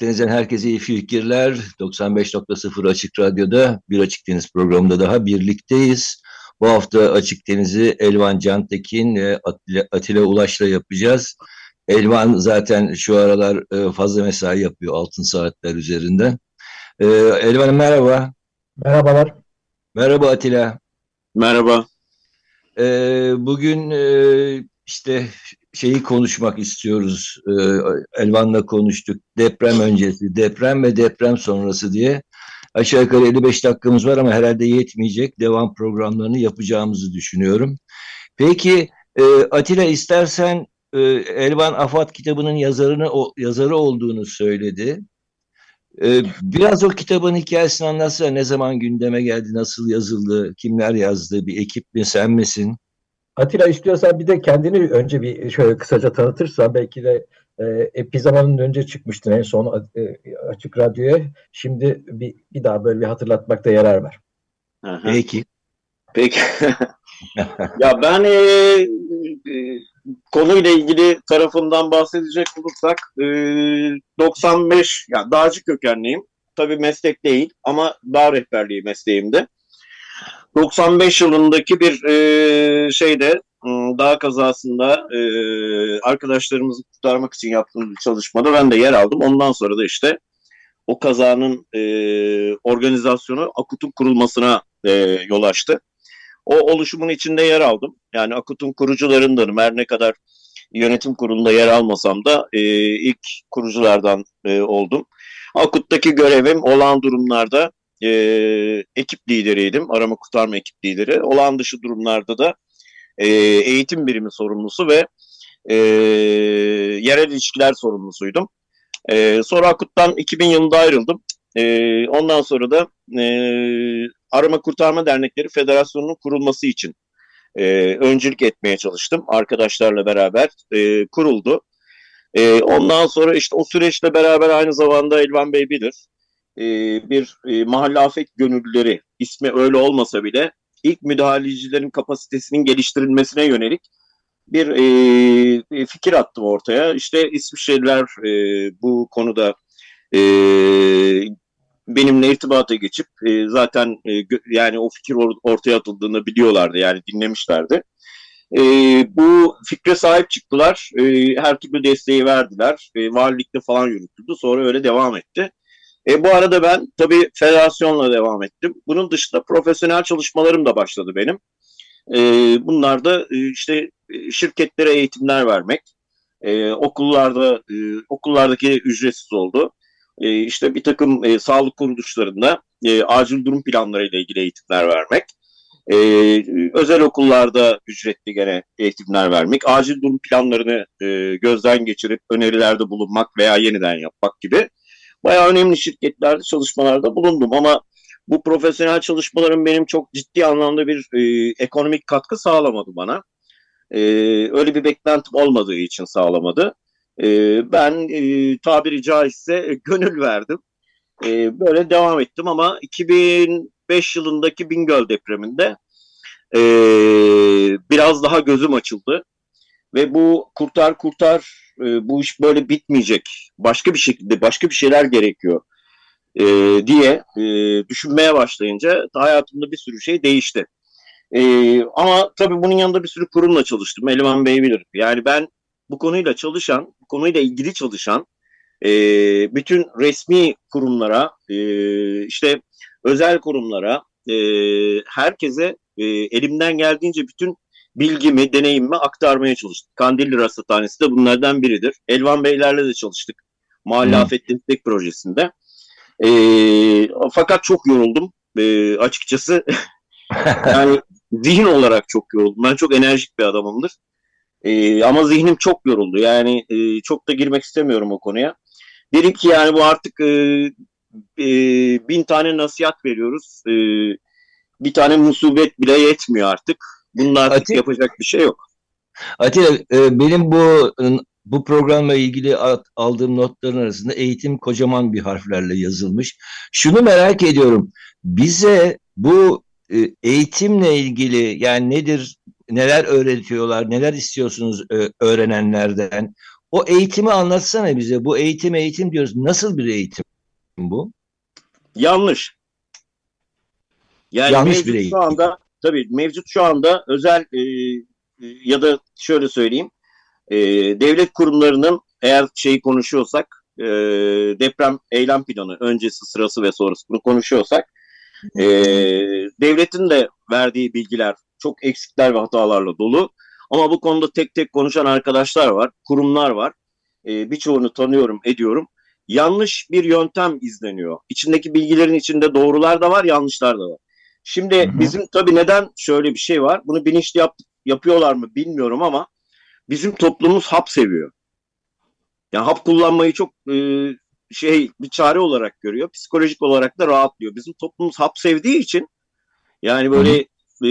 Açık Deniz'den herkese iyi fikirler. 95.0 Açık Radyo'da bir Açık Deniz programında daha birlikteyiz. Bu hafta Açık Deniz'i Elvan Cantekin ve Atilla, Ulaş'la yapacağız. Elvan zaten şu aralar e, fazla mesai yapıyor altın saatler üzerinden. E, Elvan merhaba. Merhabalar. Merhaba Atilla. Merhaba. E, bugün işte şeyi konuşmak istiyoruz. Elvan'la konuştuk. Deprem öncesi, deprem ve deprem sonrası diye. Aşağı yukarı 55 dakikamız var ama herhalde yetmeyecek. Devam programlarını yapacağımızı düşünüyorum. Peki Atilla istersen Elvan Afat kitabının yazarını yazarı olduğunu söyledi. Biraz o kitabın hikayesini anlatsana. Ne zaman gündeme geldi, nasıl yazıldı, kimler yazdı, bir ekip mi, sen misin? Atilla istiyorsan bir de kendini önce bir şöyle kısaca tanıtırsan belki de e, epey zamanın önce çıkmıştın en son e, açık radyoya. Şimdi bir, bir daha böyle bir hatırlatmakta yarar var. Aha. Peki. Peki. ya ben e, e, konuyla ilgili tarafından bahsedecek olursak e, 95 ya yani dağcı kökenliyim. Tabii meslek değil ama dağ rehberliği mesleğimde. 95 yılındaki bir e, şeyde dağ kazasında e, arkadaşlarımızı kurtarmak için yaptığımız çalışmada ben de yer aldım. Ondan sonra da işte o kazanın e, organizasyonu Akut'un kurulmasına e, yol açtı. O oluşumun içinde yer aldım. Yani Akut'un kurucularındanım. Her ne kadar yönetim kurulunda yer almasam da e, ilk kuruculardan e, oldum. Akut'taki görevim olan durumlarda e, ekip lideriydim. Arama kurtarma ekip lideri. Olağan dışı durumlarda da e, eğitim birimi sorumlusu ve e, yerel ilişkiler sorumlusuydum. E, sonra Akut'tan 2000 yılında ayrıldım. E, ondan sonra da e, Arama Kurtarma Dernekleri Federasyonu'nun kurulması için e, öncülük etmeye çalıştım. Arkadaşlarla beraber e, kuruldu. E, ondan sonra işte o süreçle beraber aynı zamanda Elvan Bey bilir. E, bir e, mahalle afet gönüllüleri ismi öyle olmasa bile ilk müdahalecilerin kapasitesinin geliştirilmesine yönelik bir e, fikir attım ortaya. İşte İsviçreliler e, bu konuda e, benimle irtibata geçip e, zaten e, yani o fikir or ortaya atıldığını biliyorlardı yani dinlemişlerdi. E, bu fikre sahip çıktılar. E, her türlü desteği verdiler. E, valilikte falan yürütüldü. Sonra öyle devam etti. E, bu arada ben tabii federasyonla devam ettim. Bunun dışında profesyonel çalışmalarım da başladı benim. E, bunlar da e, işte e, şirketlere eğitimler vermek, e, okullarda e, okullardaki ücretsiz oldu. E, işte bir takım e, sağlık kuruluşlarında e, acil durum planları ile ilgili eğitimler vermek. E, özel okullarda ücretli gene eğitimler vermek, acil durum planlarını e, gözden geçirip önerilerde bulunmak veya yeniden yapmak gibi bayağı önemli şirketlerde çalışmalarda bulundum ama bu profesyonel çalışmalarım benim çok ciddi anlamda bir e, ekonomik katkı sağlamadı bana. E, öyle bir beklentim olmadığı için sağlamadı. E, ben e, tabiri caizse gönül verdim. E, böyle devam ettim ama 2005 yılındaki Bingöl depreminde e, biraz daha gözüm açıldı. Ve bu kurtar kurtar e, bu iş böyle bitmeyecek. Başka bir şekilde başka bir şeyler gerekiyor e, diye e, düşünmeye başlayınca hayatımda bir sürü şey değişti. E, ama tabii bunun yanında bir sürü kurumla çalıştım. Elvan Bey bilir. Yani ben bu konuyla çalışan, bu konuyla ilgili çalışan e, bütün resmi kurumlara, e, işte özel kurumlara, e, herkese e, elimden geldiğince bütün bilgimi, deneyimimi aktarmaya çalıştık. Kandilli Rasathanesi de bunlardan biridir. Elvan Beylerle de çalıştık. Mahalle hmm. Afet Destek Projesi'nde. E, fakat çok yoruldum e, açıkçası. yani zihin olarak çok yoruldum. Ben çok enerjik bir adamımdır. E, ama zihnim çok yoruldu. Yani e, çok da girmek istemiyorum o konuya. Dedim ki yani bu artık e, e, bin tane nasihat veriyoruz. E, bir tane musibet bile yetmiyor artık. Bunun artık Atilla, yapacak bir şey yok. Atilla e, benim bu bu programla ilgili aldığım notların arasında eğitim kocaman bir harflerle yazılmış. Şunu merak ediyorum. Bize bu e, eğitimle ilgili yani nedir, neler öğretiyorlar, neler istiyorsunuz e, öğrenenlerden? O eğitimi anlatsana bize. Bu eğitim eğitim diyoruz. Nasıl bir eğitim bu? Yanlış. Yani Yanlış bir eğitim. şu anda tabii mevcut şu anda özel e, ya da şöyle söyleyeyim e, devlet kurumlarının eğer şeyi konuşuyorsak e, deprem eylem planı öncesi sırası ve sonrası bunu konuşuyorsak e, devletin de verdiği bilgiler çok eksikler ve hatalarla dolu. Ama bu konuda tek tek konuşan arkadaşlar var, kurumlar var. E, birçoğunu tanıyorum, ediyorum. Yanlış bir yöntem izleniyor. İçindeki bilgilerin içinde doğrular da var, yanlışlar da var. Şimdi hı hı. bizim tabii neden şöyle bir şey var? Bunu bilinçli yap, yapıyorlar mı bilmiyorum ama bizim toplumumuz hap seviyor. Yani hap kullanmayı çok e, şey bir çare olarak görüyor. Psikolojik olarak da rahatlıyor. Bizim toplumumuz hap sevdiği için yani böyle e,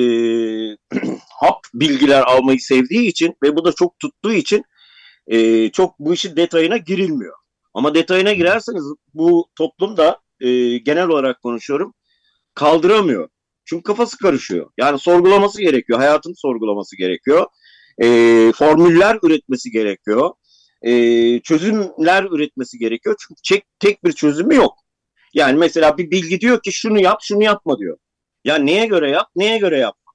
hap bilgiler almayı sevdiği için ve bu da çok tuttuğu için e, çok bu işin detayına girilmiyor. Ama detayına girerseniz bu toplum da e, genel olarak konuşuyorum kaldıramıyor. Çünkü kafası karışıyor. Yani sorgulaması gerekiyor. Hayatını sorgulaması gerekiyor. E, formüller üretmesi gerekiyor. E, çözümler üretmesi gerekiyor. Çünkü tek, tek bir çözümü yok. Yani mesela bir bilgi diyor ki şunu yap, şunu yapma diyor. Ya neye göre yap, neye göre yapma.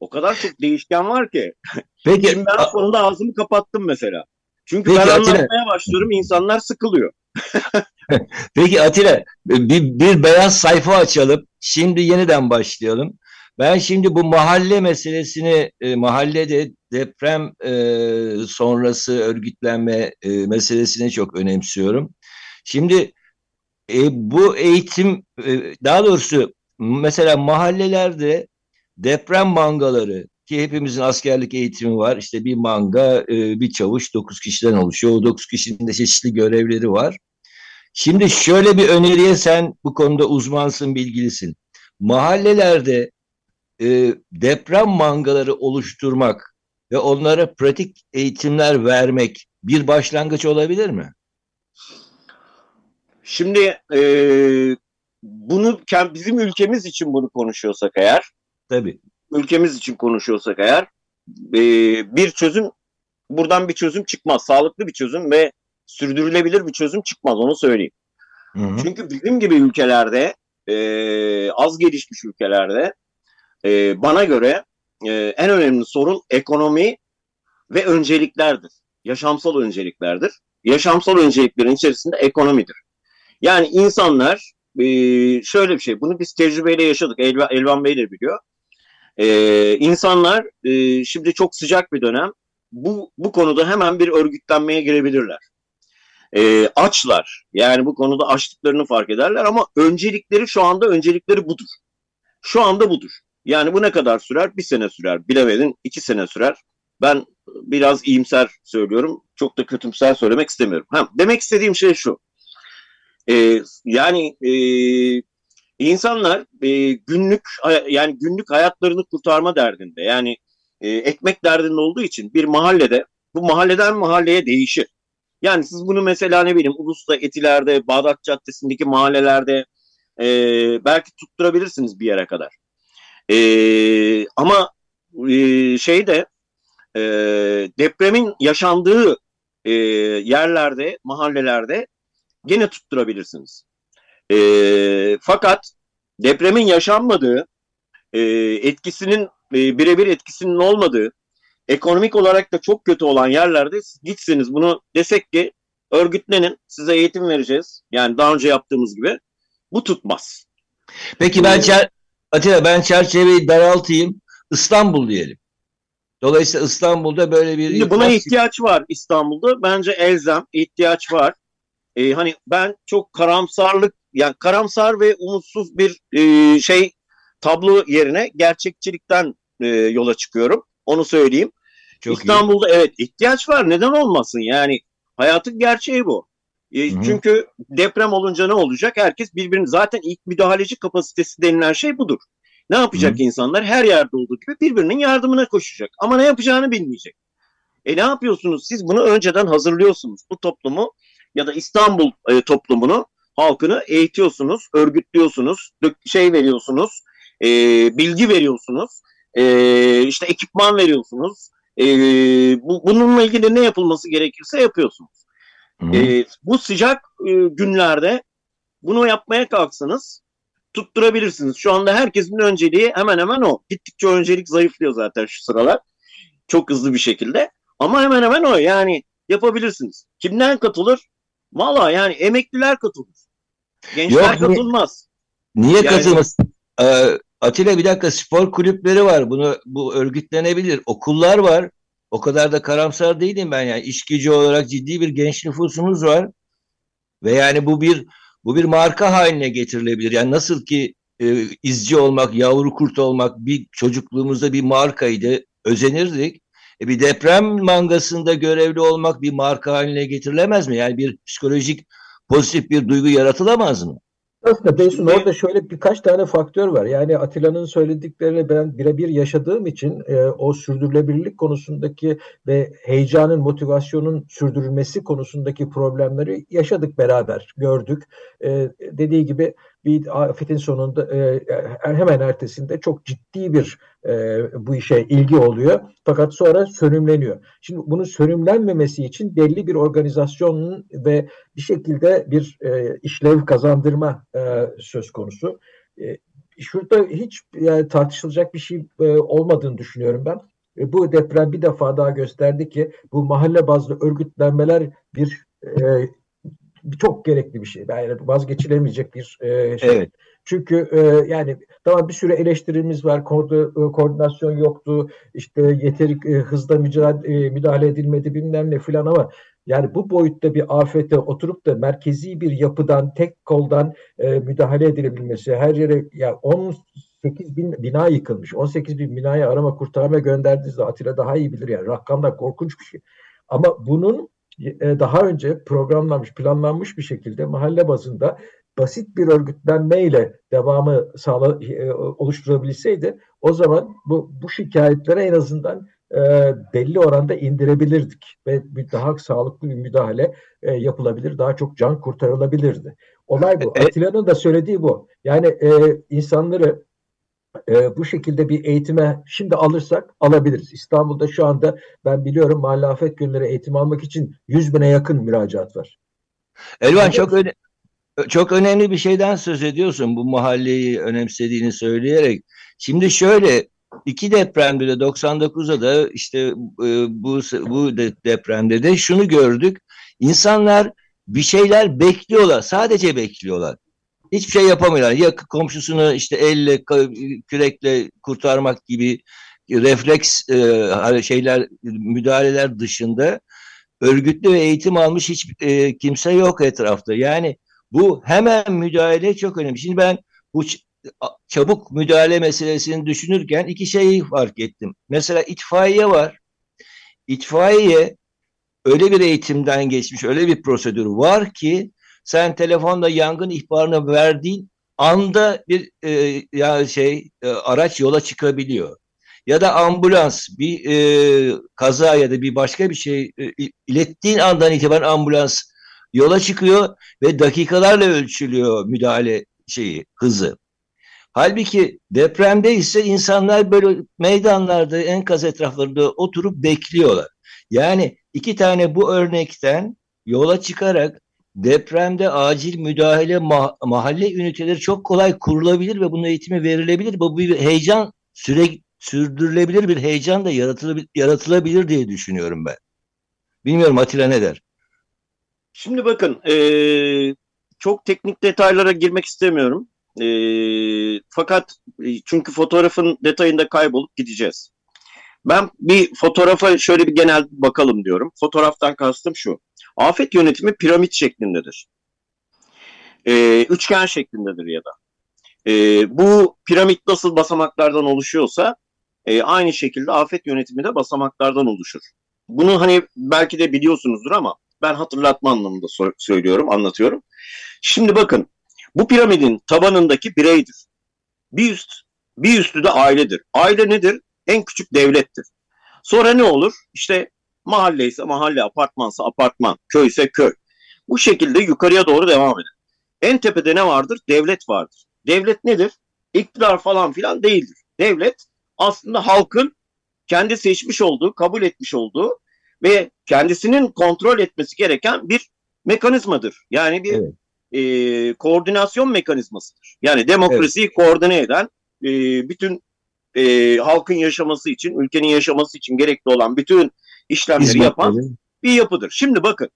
O kadar çok değişken var ki. Peki, Şimdi ben o konuda ağzımı kapattım mesela. Çünkü Peki, ben anlatmaya Atilla. başlıyorum, insanlar sıkılıyor. Peki Atilla, bir, bir beyaz sayfa açalım. Şimdi yeniden başlayalım. Ben şimdi bu mahalle meselesini, e, mahallede deprem e, sonrası örgütlenme e, meselesini çok önemsiyorum. Şimdi e, bu eğitim, e, daha doğrusu mesela mahallelerde deprem mangaları ki hepimizin askerlik eğitimi var. İşte bir manga, e, bir çavuş dokuz kişiden oluşuyor. O dokuz kişinin de çeşitli görevleri var. Şimdi şöyle bir öneriye sen bu konuda uzmansın, bilgilisin. Mahallelerde e, deprem mangaları oluşturmak ve onlara pratik eğitimler vermek bir başlangıç olabilir mi? Şimdi e, bunu bizim ülkemiz için bunu konuşuyorsak eğer, tabii ülkemiz için konuşuyorsak eğer, e, bir çözüm buradan bir çözüm çıkmaz, sağlıklı bir çözüm ve sürdürülebilir bir çözüm çıkmaz onu söyleyeyim. Hı hı. Çünkü bizim gibi ülkelerde, e, az gelişmiş ülkelerde e, bana göre e, en önemli sorun ekonomi ve önceliklerdir. Yaşamsal önceliklerdir. Yaşamsal önceliklerin içerisinde ekonomidir. Yani insanlar e, şöyle bir şey, bunu biz tecrübeyle yaşadık. Elvan, Elvan Bey de biliyor. E, insanlar e, şimdi çok sıcak bir dönem. Bu, bu konuda hemen bir örgütlenmeye girebilirler. E, açlar. Yani bu konuda açlıklarını fark ederler ama öncelikleri şu anda öncelikleri budur. Şu anda budur. Yani bu ne kadar sürer? Bir sene sürer. Bilemedin iki sene sürer. Ben biraz iyimser söylüyorum. Çok da kötümser söylemek istemiyorum. Ha, demek istediğim şey şu. Ee, yani e, insanlar e, günlük yani günlük hayatlarını kurtarma derdinde. Yani e, ekmek derdinde olduğu için bir mahallede bu mahalleden mahalleye değişir. Yani siz bunu mesela ne bileyim Ulus'ta, Etiler'de, Bağdat Caddesi'ndeki mahallelerde e, belki tutturabilirsiniz bir yere kadar. E, ama e, şeyde e, depremin yaşandığı e, yerlerde, mahallelerde gene tutturabilirsiniz. E, fakat depremin yaşanmadığı, e, etkisinin e, birebir etkisinin olmadığı, ekonomik olarak da çok kötü olan yerlerde gitseniz bunu desek ki örgütlenin, size eğitim vereceğiz. Yani daha önce yaptığımız gibi. Bu tutmaz. Peki ben ee, Atilla ben çerçeveyi daraltayım. İstanbul diyelim. Dolayısıyla İstanbul'da böyle bir... Şimdi buna ihtiyaç var İstanbul'da. Bence elzem ihtiyaç var. Ee, hani ben çok karamsarlık yani karamsar ve umutsuz bir e, şey tablo yerine gerçekçilikten e, yola çıkıyorum. Onu söyleyeyim. Çok İstanbul'da iyi. evet ihtiyaç var. Neden olmasın? Yani hayatın gerçeği bu. E, çünkü deprem olunca ne olacak? Herkes birbirini zaten ilk müdahaleci kapasitesi denilen şey budur. Ne yapacak Hı-hı. insanlar? Her yerde olduğu gibi birbirinin yardımına koşacak. Ama ne yapacağını bilmeyecek. E ne yapıyorsunuz? Siz bunu önceden hazırlıyorsunuz. Bu toplumu ya da İstanbul e, toplumunu, halkını eğitiyorsunuz, örgütlüyorsunuz, şey veriyorsunuz, e, bilgi veriyorsunuz, e, işte ekipman veriyorsunuz. E, bu, bununla ilgili ne yapılması gerekirse yapıyorsunuz. E, bu sıcak e, günlerde bunu yapmaya kalksanız tutturabilirsiniz. Şu anda herkesin önceliği hemen hemen o. Gittikçe öncelik zayıflıyor zaten şu sıralar. Çok hızlı bir şekilde. Ama hemen hemen o. Yani yapabilirsiniz. Kimden katılır? Valla yani emekliler katılır. Gençler Yok, katılmaz. Niye yani, katılmasın? Ee, Atilla bir dakika spor kulüpleri var. Bunu bu örgütlenebilir. Okullar var. O kadar da karamsar değilim ben yani. İş gücü olarak ciddi bir genç nüfusumuz var. Ve yani bu bir bu bir marka haline getirilebilir. Yani nasıl ki e, izci olmak, yavru kurt olmak bir çocukluğumuzda bir markaydı, özenirdik. E, bir deprem mangasında görevli olmak bir marka haline getirilemez mi? Yani bir psikolojik pozitif bir duygu yaratılamaz mı? Aslında Beysun orada şöyle birkaç tane faktör var. Yani Atilla'nın söylediklerini ben birebir yaşadığım için e, o sürdürülebilirlik konusundaki ve heyecanın, motivasyonun sürdürülmesi konusundaki problemleri yaşadık beraber, gördük. E, dediği gibi bir afetin sonunda e, hemen ertesinde çok ciddi bir e, bu işe ilgi oluyor. Fakat sonra sönümleniyor. Şimdi bunun sönümlenmemesi için belli bir organizasyonun ve bir şekilde bir e, işlev kazandırma e, söz konusu. E, şurada hiç yani, tartışılacak bir şey e, olmadığını düşünüyorum ben. E, bu deprem bir defa daha gösterdi ki bu mahalle bazlı örgütlenmeler bir e, çok gerekli bir şey. Yani vazgeçilemeyecek bir e, şey. Evet. Çünkü e, yani tamam bir sürü eleştirimiz var. Ko- e, koordinasyon yoktu. İşte yeteri e, hızda mücadele, e, müdahale edilmedi bilmem ne filan ama yani bu boyutta bir afete oturup da merkezi bir yapıdan, tek koldan e, müdahale edilebilmesi, her yere ya 18 bin bina yıkılmış. 18 bin binayı arama kurtarma gönderdiğinizde Atilla daha iyi bilir yani. Rakamlar korkunç bir şey. Ama bunun e, daha önce programlanmış, planlanmış bir şekilde mahalle bazında basit bir örgütlenmeyle devamı sağla, e, oluşturabilseydi o zaman bu, bu şikayetlere en azından e, belli oranda indirebilirdik ve bir daha sağlıklı bir müdahale e, yapılabilir, daha çok can kurtarılabilirdi. Olay bu. Atilla'nın da söylediği bu. Yani e, insanları e, bu şekilde bir eğitime şimdi alırsak alabiliriz. İstanbul'da şu anda ben biliyorum mahalle afet günleri eğitim almak için 100 bine yakın müracaat var. Elvan çok öne çok önemli bir şeyden söz ediyorsun bu mahalleyi önemsediğini söyleyerek. Şimdi şöyle iki depremde de 99'da da işte e, bu bu depremde de şunu gördük. İnsanlar bir şeyler bekliyorlar. Sadece bekliyorlar hiçbir şey yapamıyorlar. Ya komşusunu işte elle, kürekle kurtarmak gibi refleks e, şeyler, müdahaleler dışında örgütlü ve eğitim almış hiç e, kimse yok etrafta. Yani bu hemen müdahale çok önemli. Şimdi ben bu çabuk müdahale meselesini düşünürken iki şeyi fark ettim. Mesela itfaiye var. İtfaiye öyle bir eğitimden geçmiş, öyle bir prosedür var ki sen telefonda yangın ihbarını verdiğin anda bir e, ya şey e, araç yola çıkabiliyor. Ya da ambulans bir e, kaza ya da bir başka bir şey e, ilettiğin andan itibaren ambulans yola çıkıyor ve dakikalarla ölçülüyor müdahale şeyi hızı. Halbuki depremde ise insanlar böyle meydanlarda enkaz etraflarında oturup bekliyorlar. Yani iki tane bu örnekten yola çıkarak depremde acil müdahale ma mahalle üniteleri çok kolay kurulabilir ve bunun eğitimi verilebilir. Bu bir heyecan süre sürdürülebilir bir heyecan da yaratılabilir, yaratılabilir diye düşünüyorum ben. Bilmiyorum Atilla ne der? Şimdi bakın e, çok teknik detaylara girmek istemiyorum. E, fakat çünkü fotoğrafın detayında kaybolup gideceğiz. Ben bir fotoğrafa şöyle bir genel bakalım diyorum. Fotoğraftan kastım şu. Afet yönetimi piramit şeklindedir. E, üçgen şeklindedir ya da. E, bu piramit nasıl basamaklardan oluşuyorsa E, aynı şekilde afet yönetimi de basamaklardan oluşur. Bunu hani belki de biliyorsunuzdur ama ben hatırlatma anlamında so- söylüyorum, anlatıyorum. Şimdi bakın bu piramidin tabanındaki bireydir. Bir üst, bir üstü de ailedir. Aile nedir? En küçük devlettir. Sonra ne olur? İşte mahalle ise mahalle, apartmansa apartman, köy ise köy. Bu şekilde yukarıya doğru devam eder. En tepede ne vardır? Devlet vardır. Devlet nedir? İktidar falan filan değildir. Devlet aslında halkın kendi seçmiş olduğu, kabul etmiş olduğu ve kendisinin kontrol etmesi gereken bir mekanizmadır. Yani bir evet. e, koordinasyon mekanizmasıdır. Yani demokrasiyi evet. koordine eden e, bütün e, halkın yaşaması için, ülkenin yaşaması için gerekli olan bütün işlemleri Hizmetleri. yapan bir yapıdır. Şimdi bakın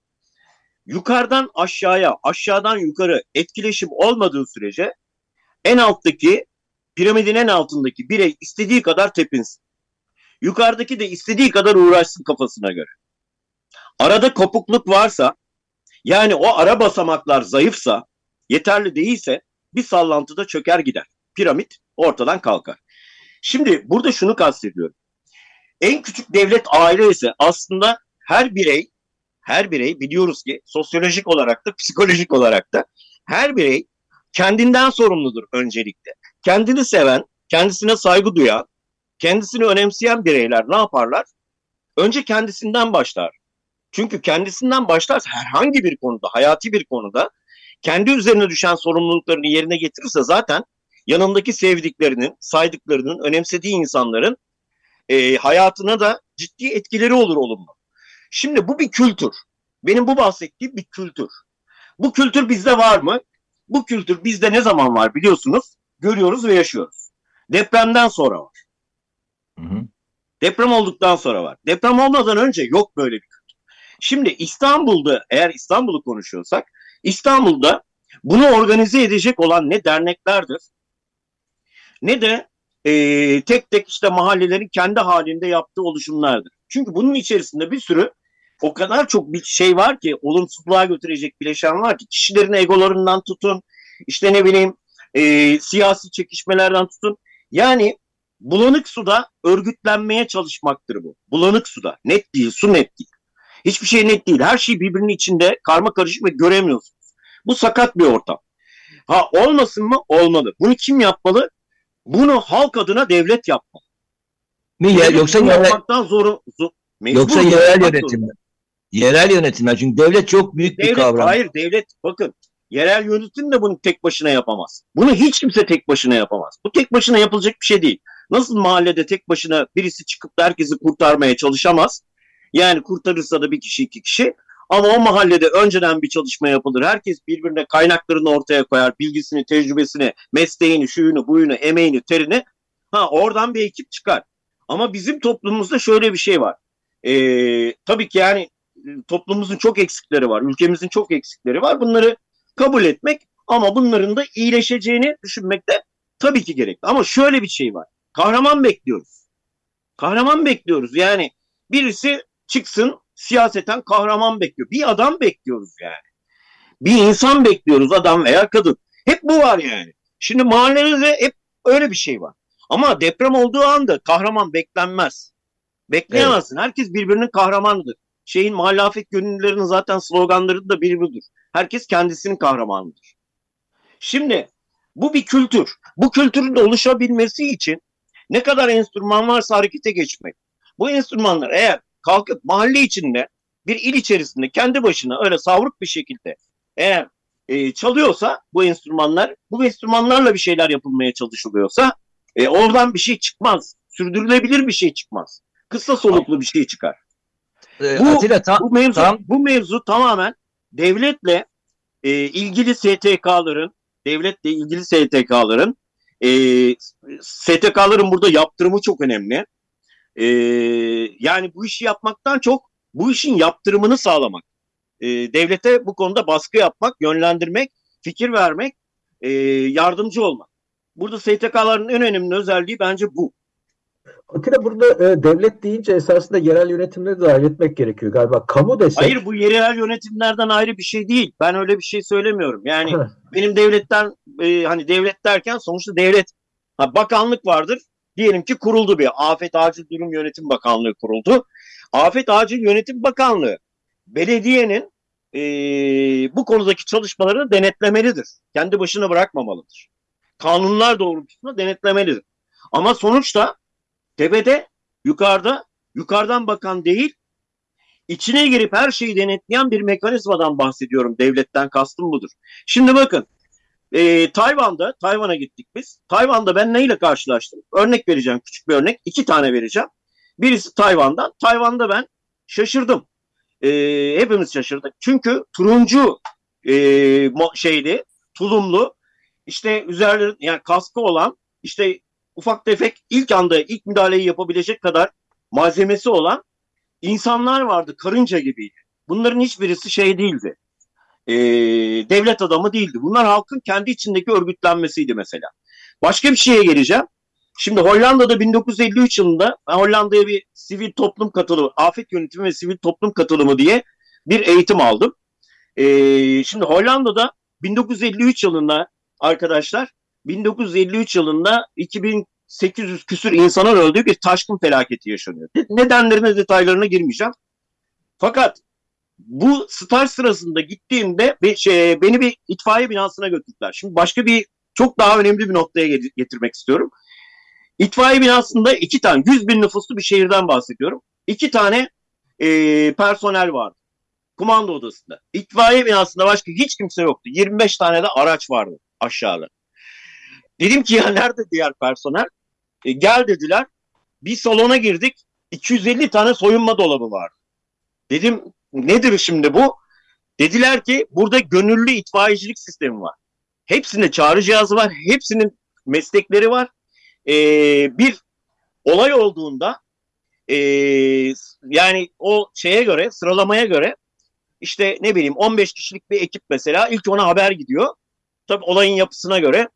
yukarıdan aşağıya, aşağıdan yukarı etkileşim olmadığı sürece en alttaki piramidin en altındaki birey istediği kadar tepinsin. Yukarıdaki de istediği kadar uğraşsın kafasına göre. Arada kopukluk varsa yani o ara basamaklar zayıfsa yeterli değilse bir sallantıda çöker gider. Piramit ortadan kalkar. Şimdi burada şunu kastediyorum. En küçük devlet aile ise aslında her birey her birey biliyoruz ki sosyolojik olarak da psikolojik olarak da her birey kendinden sorumludur öncelikle. Kendini seven, kendisine saygı duyan, kendisini önemseyen bireyler ne yaparlar? Önce kendisinden başlar. Çünkü kendisinden başlarsa herhangi bir konuda, hayati bir konuda kendi üzerine düşen sorumluluklarını yerine getirirse zaten yanındaki sevdiklerinin, saydıklarının, önemsediği insanların e, hayatına da ciddi etkileri olur olumlu. Şimdi bu bir kültür. Benim bu bahsettiğim bir kültür. Bu kültür bizde var mı? Bu kültür bizde ne zaman var biliyorsunuz? Görüyoruz ve yaşıyoruz. Depremden sonra var. Deprem olduktan sonra var. Deprem olmadan önce yok böyle bir kültür. Şimdi İstanbul'da eğer İstanbul'u konuşuyorsak İstanbul'da bunu organize edecek olan ne derneklerdir ne de e, tek tek işte mahallelerin kendi halinde yaptığı oluşumlardır. Çünkü bunun içerisinde bir sürü o kadar çok bir şey var ki olumsuzluğa götürecek bileşen var ki kişilerin egolarından tutun işte ne bileyim e, siyasi çekişmelerden tutun. Yani bulanık suda örgütlenmeye çalışmaktır bu. Bulanık suda. Net değil, su net değil. Hiçbir şey net değil. Her şey birbirinin içinde karma karışık ve göremiyorsunuz. Bu sakat bir ortam. Ha olmasın mı? Olmalı. Bunu kim yapmalı? Bunu halk adına devlet yapmalı. Mi ya, yoksa yerel, zor, zor, yoksa yerel yönetimler. Yerel yönetimler çünkü devlet çok büyük devlet, bir kavram. Hayır devlet bakın yerel yönetim de bunu tek başına yapamaz. Bunu hiç kimse tek başına yapamaz. Bu tek başına yapılacak bir şey değil. Nasıl mahallede tek başına birisi çıkıp herkesi kurtarmaya çalışamaz. Yani kurtarırsa da bir kişi iki kişi. Ama o mahallede önceden bir çalışma yapılır. Herkes birbirine kaynaklarını ortaya koyar. Bilgisini, tecrübesini, mesleğini, şuyunu, buyunu, emeğini, terini. Ha oradan bir ekip çıkar. Ama bizim toplumumuzda şöyle bir şey var. Ee, tabii ki yani toplumumuzun çok eksikleri var. Ülkemizin çok eksikleri var. Bunları kabul etmek ama bunların da iyileşeceğini düşünmek de tabii ki gerekli. Ama şöyle bir şey var. Kahraman bekliyoruz. Kahraman bekliyoruz. Yani birisi çıksın siyaseten kahraman bekliyor. Bir adam bekliyoruz yani. Bir insan bekliyoruz adam veya kadın. Hep bu var yani. Şimdi mahallelerde hep öyle bir şey var. Ama deprem olduğu anda kahraman beklenmez. Bekleyemezsin. Evet. Herkes birbirinin kahramanıdır. Şeyin mahalle afet gönüllülerinin zaten sloganları da biri budur. Herkes kendisinin kahramanıdır. Şimdi bu bir kültür. Bu kültürün de oluşabilmesi için ne kadar enstrüman varsa harekete geçmek. Bu enstrümanlar eğer kalkıp mahalle içinde bir il içerisinde kendi başına öyle savruk bir şekilde eğer e, çalıyorsa bu enstrümanlar, bu enstrümanlarla bir şeyler yapılmaya çalışılıyorsa e, oradan bir şey çıkmaz. Sürdürülebilir bir şey çıkmaz. Kısa soluklu bir şey çıkar. Ee, bu, Atilla, tam, bu, mevzu, tam... bu mevzu tamamen devletle e, ilgili STK'ların, devletle ilgili STK'ların, e, STK'ların burada yaptırımı çok önemli. E, yani bu işi yapmaktan çok bu işin yaptırımını sağlamak. E, devlete bu konuda baskı yapmak, yönlendirmek, fikir vermek, e, yardımcı olmak. Burada STK'ların en önemli özelliği bence bu. Atilla burada e, devlet deyince esasında yerel yönetimleri de dahil etmek gerekiyor galiba. Kamu desek... Hayır bu yerel yönetimlerden ayrı bir şey değil. Ben öyle bir şey söylemiyorum. Yani benim devletten e, hani devlet derken sonuçta devlet ha, bakanlık vardır. diyelim ki kuruldu bir Afet Acil Durum Yönetim Bakanlığı kuruldu. Afet Acil Yönetim Bakanlığı belediyenin e, bu konudaki çalışmalarını denetlemelidir. Kendi başına bırakmamalıdır. Kanunlar doğrultusunda denetlemelidir. Ama sonuçta tepede, yukarıda, yukarıdan bakan değil, içine girip her şeyi denetleyen bir mekanizmadan bahsediyorum. Devletten kastım budur. Şimdi bakın, e, Tayvan'da, Tayvan'a gittik biz. Tayvan'da ben neyle karşılaştım? Örnek vereceğim, küçük bir örnek. iki tane vereceğim. Birisi Tayvan'dan. Tayvan'da ben şaşırdım. E, hepimiz şaşırdık. Çünkü turuncu e, şeyli, tulumlu, işte üzerinde yani kaskı olan, işte ufak tefek ilk anda ilk müdahaleyi yapabilecek kadar malzemesi olan insanlar vardı. Karınca gibiydi. Bunların hiçbirisi şey değildi. E, devlet adamı değildi. Bunlar halkın kendi içindeki örgütlenmesiydi mesela. Başka bir şeye geleceğim. Şimdi Hollanda'da 1953 yılında Hollanda'ya bir sivil toplum katılımı, afet yönetimi ve sivil toplum katılımı diye bir eğitim aldım. Ee, şimdi Hollanda'da 1953 yılında arkadaşlar 1953 yılında 2800 küsür insanın öldüğü bir taşkın felaketi yaşanıyor. Nedenlerine detaylarına girmeyeceğim. Fakat bu staj sırasında gittiğimde bir şey, beni bir itfaiye binasına götürdüler. Şimdi başka bir çok daha önemli bir noktaya getirmek istiyorum. İtfaiye binasında iki tane 100 bin nüfuslu bir şehirden bahsediyorum. İki tane e, personel vardı. Kumanda odasında. İtfaiye binasında başka hiç kimse yoktu. 25 tane de araç vardı aşağıda. Dedim ki ya nerede diğer personel? E, gel dediler. Bir salona girdik. 250 tane soyunma dolabı var. Dedim nedir şimdi bu? Dediler ki burada gönüllü itfaiyecilik sistemi var. Hepsinde çağrı cihazı var. Hepsinin meslekleri var e, bir olay olduğunda e, yani o şeye göre sıralamaya göre işte ne bileyim 15 kişilik bir ekip mesela ilk ona haber gidiyor. Tabii olayın yapısına göre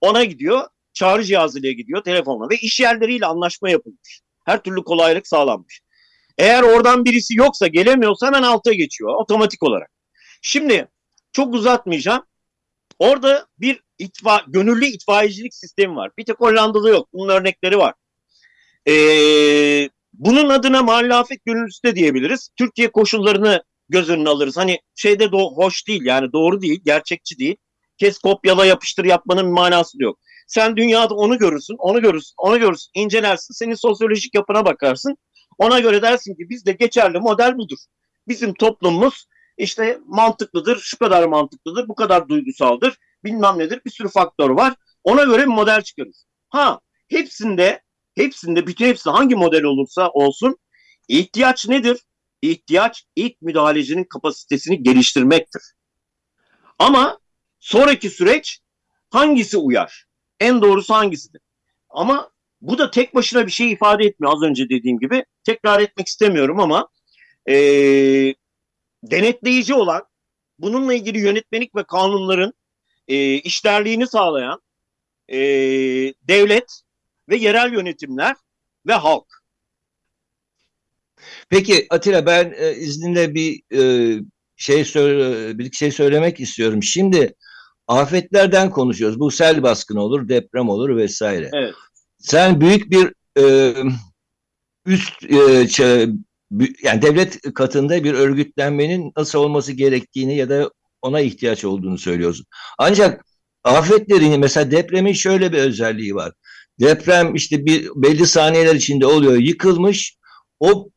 ona gidiyor. Çağrı cihazıyla gidiyor telefonla ve iş yerleriyle anlaşma yapılmış. Her türlü kolaylık sağlanmış. Eğer oradan birisi yoksa gelemiyorsa hemen alta geçiyor otomatik olarak. Şimdi çok uzatmayacağım. Orada bir itfa, gönüllü itfaiyecilik sistemi var. Bir tek Hollanda'da yok. Bunun örnekleri var. Ee, bunun adına mahalle afet gönüllüsü de diyebiliriz. Türkiye koşullarını göz önüne alırız. Hani şeyde do- hoş değil yani doğru değil, gerçekçi değil. Kes kopyala yapıştır yapmanın bir manası yok. Sen dünyada onu görürsün, onu görürsün, onu görürsün, incelersin. Senin sosyolojik yapına bakarsın. Ona göre dersin ki bizde geçerli model budur. Bizim toplumumuz işte mantıklıdır, şu kadar mantıklıdır, bu kadar duygusaldır, bilmem nedir, bir sürü faktör var. Ona göre bir model çıkarız. Ha, hepsinde, hepsinde, bütün hepsi hangi model olursa olsun, ihtiyaç nedir? İhtiyaç ilk müdahalecinin kapasitesini geliştirmektir. Ama sonraki süreç hangisi uyar? En doğrusu hangisidir? Ama bu da tek başına bir şey ifade etmiyor az önce dediğim gibi. Tekrar etmek istemiyorum ama e, denetleyici olan, bununla ilgili yönetmelik ve kanunların e, işlerliğini sağlayan e, devlet ve yerel yönetimler ve halk. Peki Atilla ben e, izninle bir e, şey bir şey söylemek istiyorum. Şimdi afetlerden konuşuyoruz. Bu sel baskını olur, deprem olur vesaire. Evet. Sen büyük bir e, üst e, yani devlet katında bir örgütlenmenin nasıl olması gerektiğini ya da ona ihtiyaç olduğunu söylüyorsun. Ancak afetlerin mesela depremin şöyle bir özelliği var. Deprem işte bir belli saniyeler içinde oluyor, yıkılmış. O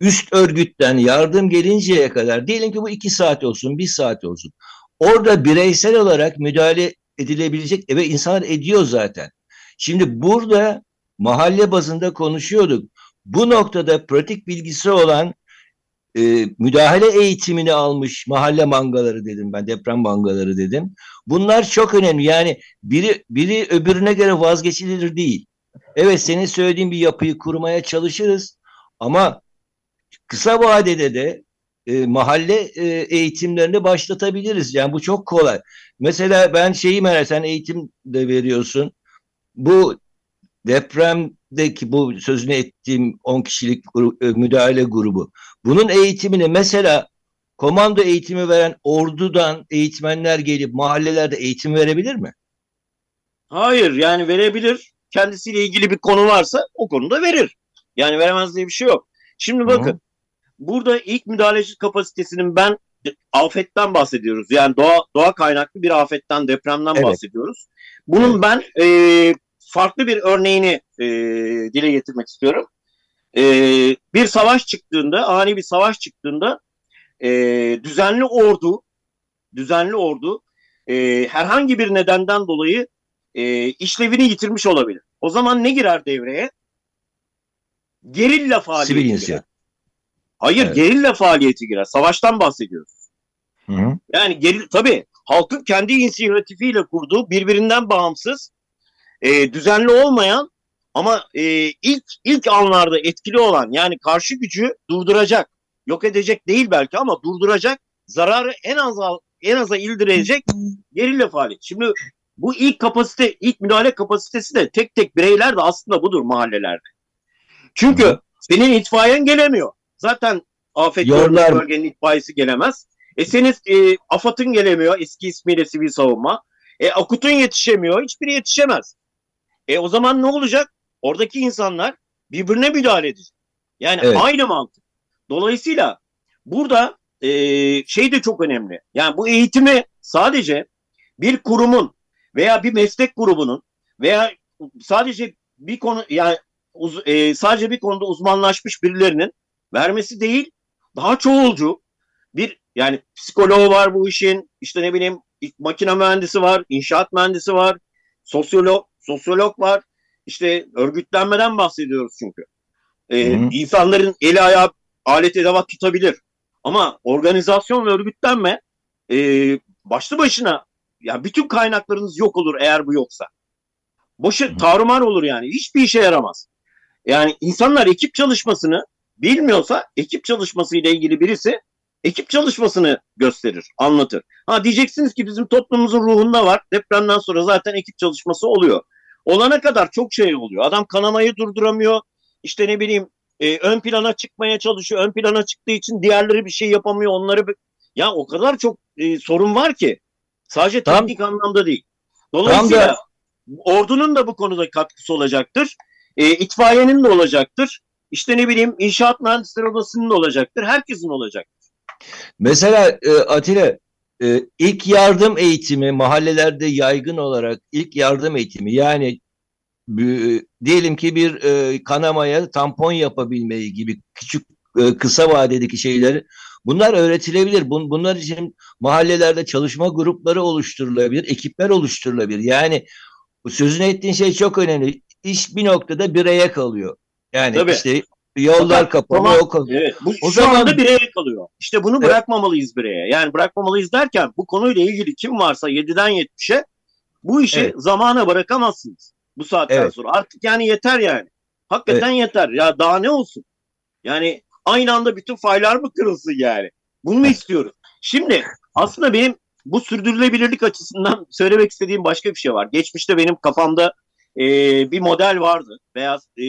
üst örgütten yardım gelinceye kadar diyelim ki bu iki saat olsun, bir saat olsun. Orada bireysel olarak müdahale edilebilecek ve insanlar ediyor zaten. Şimdi burada mahalle bazında konuşuyorduk bu noktada pratik bilgisi olan e, müdahale eğitimini almış mahalle mangaları dedim ben deprem mangaları dedim. Bunlar çok önemli yani biri biri öbürüne göre vazgeçilir değil. Evet senin söylediğin bir yapıyı kurmaya çalışırız ama kısa vadede de e, mahalle e, eğitimlerini başlatabiliriz. Yani bu çok kolay. Mesela ben şeyi merak sen eğitim de veriyorsun. Bu depremdeki bu sözünü ettiğim 10 kişilik grup, e, müdahale grubu bunun eğitimini mesela komando eğitimi veren ordudan eğitmenler gelip mahallelerde eğitim verebilir mi? Hayır yani verebilir. kendisiyle ilgili bir konu varsa o konuda verir. Yani veremez diye bir şey yok. Şimdi bakın Hı. Burada ilk müdahaleci kapasitesinin ben afetten bahsediyoruz. Yani doğa doğa kaynaklı bir afetten, depremden evet. bahsediyoruz. Bunun ben e, farklı bir örneğini e, dile getirmek istiyorum. E, bir savaş çıktığında, ani bir savaş çıktığında e, düzenli ordu, düzenli ordu e, herhangi bir nedenden dolayı e, işlevini yitirmiş olabilir. O zaman ne girer devreye? Gerilla faaliyeti Sivil girer. Hayır, evet. gerilla faaliyeti girer. Savaştan bahsediyoruz. Hı hı. Yani geril, tabii halkın kendi inisiyatifiyle kurduğu birbirinden bağımsız, e, düzenli olmayan ama e, ilk ilk anlarda etkili olan yani karşı gücü durduracak, yok edecek değil belki ama durduracak, zararı en az en aza ildirecek gerilla faaliyet. Şimdi bu ilk kapasite, ilk müdahale kapasitesi de tek tek bireyler de aslında budur mahallelerde. Çünkü senin itfaiyen gelemiyor. Zaten afet Yollar... bölgenin itfaiyesi gelemez. E senin e, AFAD'ın gelemiyor eski ismiyle sivil savunma. E Akut'un yetişemiyor. Hiçbiri yetişemez. E o zaman ne olacak? Oradaki insanlar birbirine müdahale edecek. Yani evet. aynı mantık. Dolayısıyla burada e, şey de çok önemli. Yani bu eğitimi sadece bir kurumun veya bir meslek grubunun veya sadece bir konu yani uz, e, sadece bir konuda uzmanlaşmış birilerinin vermesi değil daha çoğulcu bir yani psikoloğu var bu işin işte ne bileyim makine mühendisi var inşaat mühendisi var sosyolog sosyolog var işte örgütlenmeden bahsediyoruz çünkü ee, insanların eli ayağı alet edevat tutabilir ama organizasyon ve örgütlenme e, başlı başına ya bütün kaynaklarınız yok olur eğer bu yoksa. Boşu tarumar olur yani. Hiçbir işe yaramaz. Yani insanlar ekip çalışmasını bilmiyorsa ekip çalışması ile ilgili birisi ekip çalışmasını gösterir, anlatır. Ha diyeceksiniz ki bizim toplumumuzun ruhunda var. Depremden sonra zaten ekip çalışması oluyor. Olana kadar çok şey oluyor. Adam kanamayı durduramıyor. İşte ne bileyim e, ön plana çıkmaya çalışıyor. Ön plana çıktığı için diğerleri bir şey yapamıyor. Onları ya o kadar çok e, sorun var ki. Sadece Tam, teknik anlamda değil. Dolayısıyla da, ordunun da bu konuda katkısı olacaktır. E, itfaiyenin de olacaktır. İşte ne bileyim inşaat mühendisleri odasının da olacaktır. Herkesin olacaktır. Mesela e, Atilla e, ilk yardım eğitimi mahallelerde yaygın olarak ilk yardım eğitimi yani diyelim ki bir e, kanamaya tampon yapabilmeyi gibi küçük e, kısa vadedeki şeyleri Bunlar öğretilebilir. Bun, bunlar için mahallelerde çalışma grupları oluşturulabilir, ekipler oluşturulabilir. Yani sözünü ettiğin şey çok önemli. İş bir noktada bireye kalıyor. Yani Tabii. işte yollar kapalı tamam. o kalıyor. Evet, bu o şu zaman anda bireye kalıyor. İşte bunu evet. bırakmamalıyız bireye. Yani bırakmamalıyız derken bu konuyla ilgili kim varsa 7'den 70'e bu işi evet. zamana bırakamazsınız. Bu saatten evet. sonra. Artık yani yeter yani. Hakikaten evet. yeter. Ya daha ne olsun? Yani aynı anda bütün faylar mı kırılsın yani? Bunu mu istiyoruz? Şimdi aslında benim bu sürdürülebilirlik açısından söylemek istediğim başka bir şey var. Geçmişte benim kafamda e, bir model vardı veya e,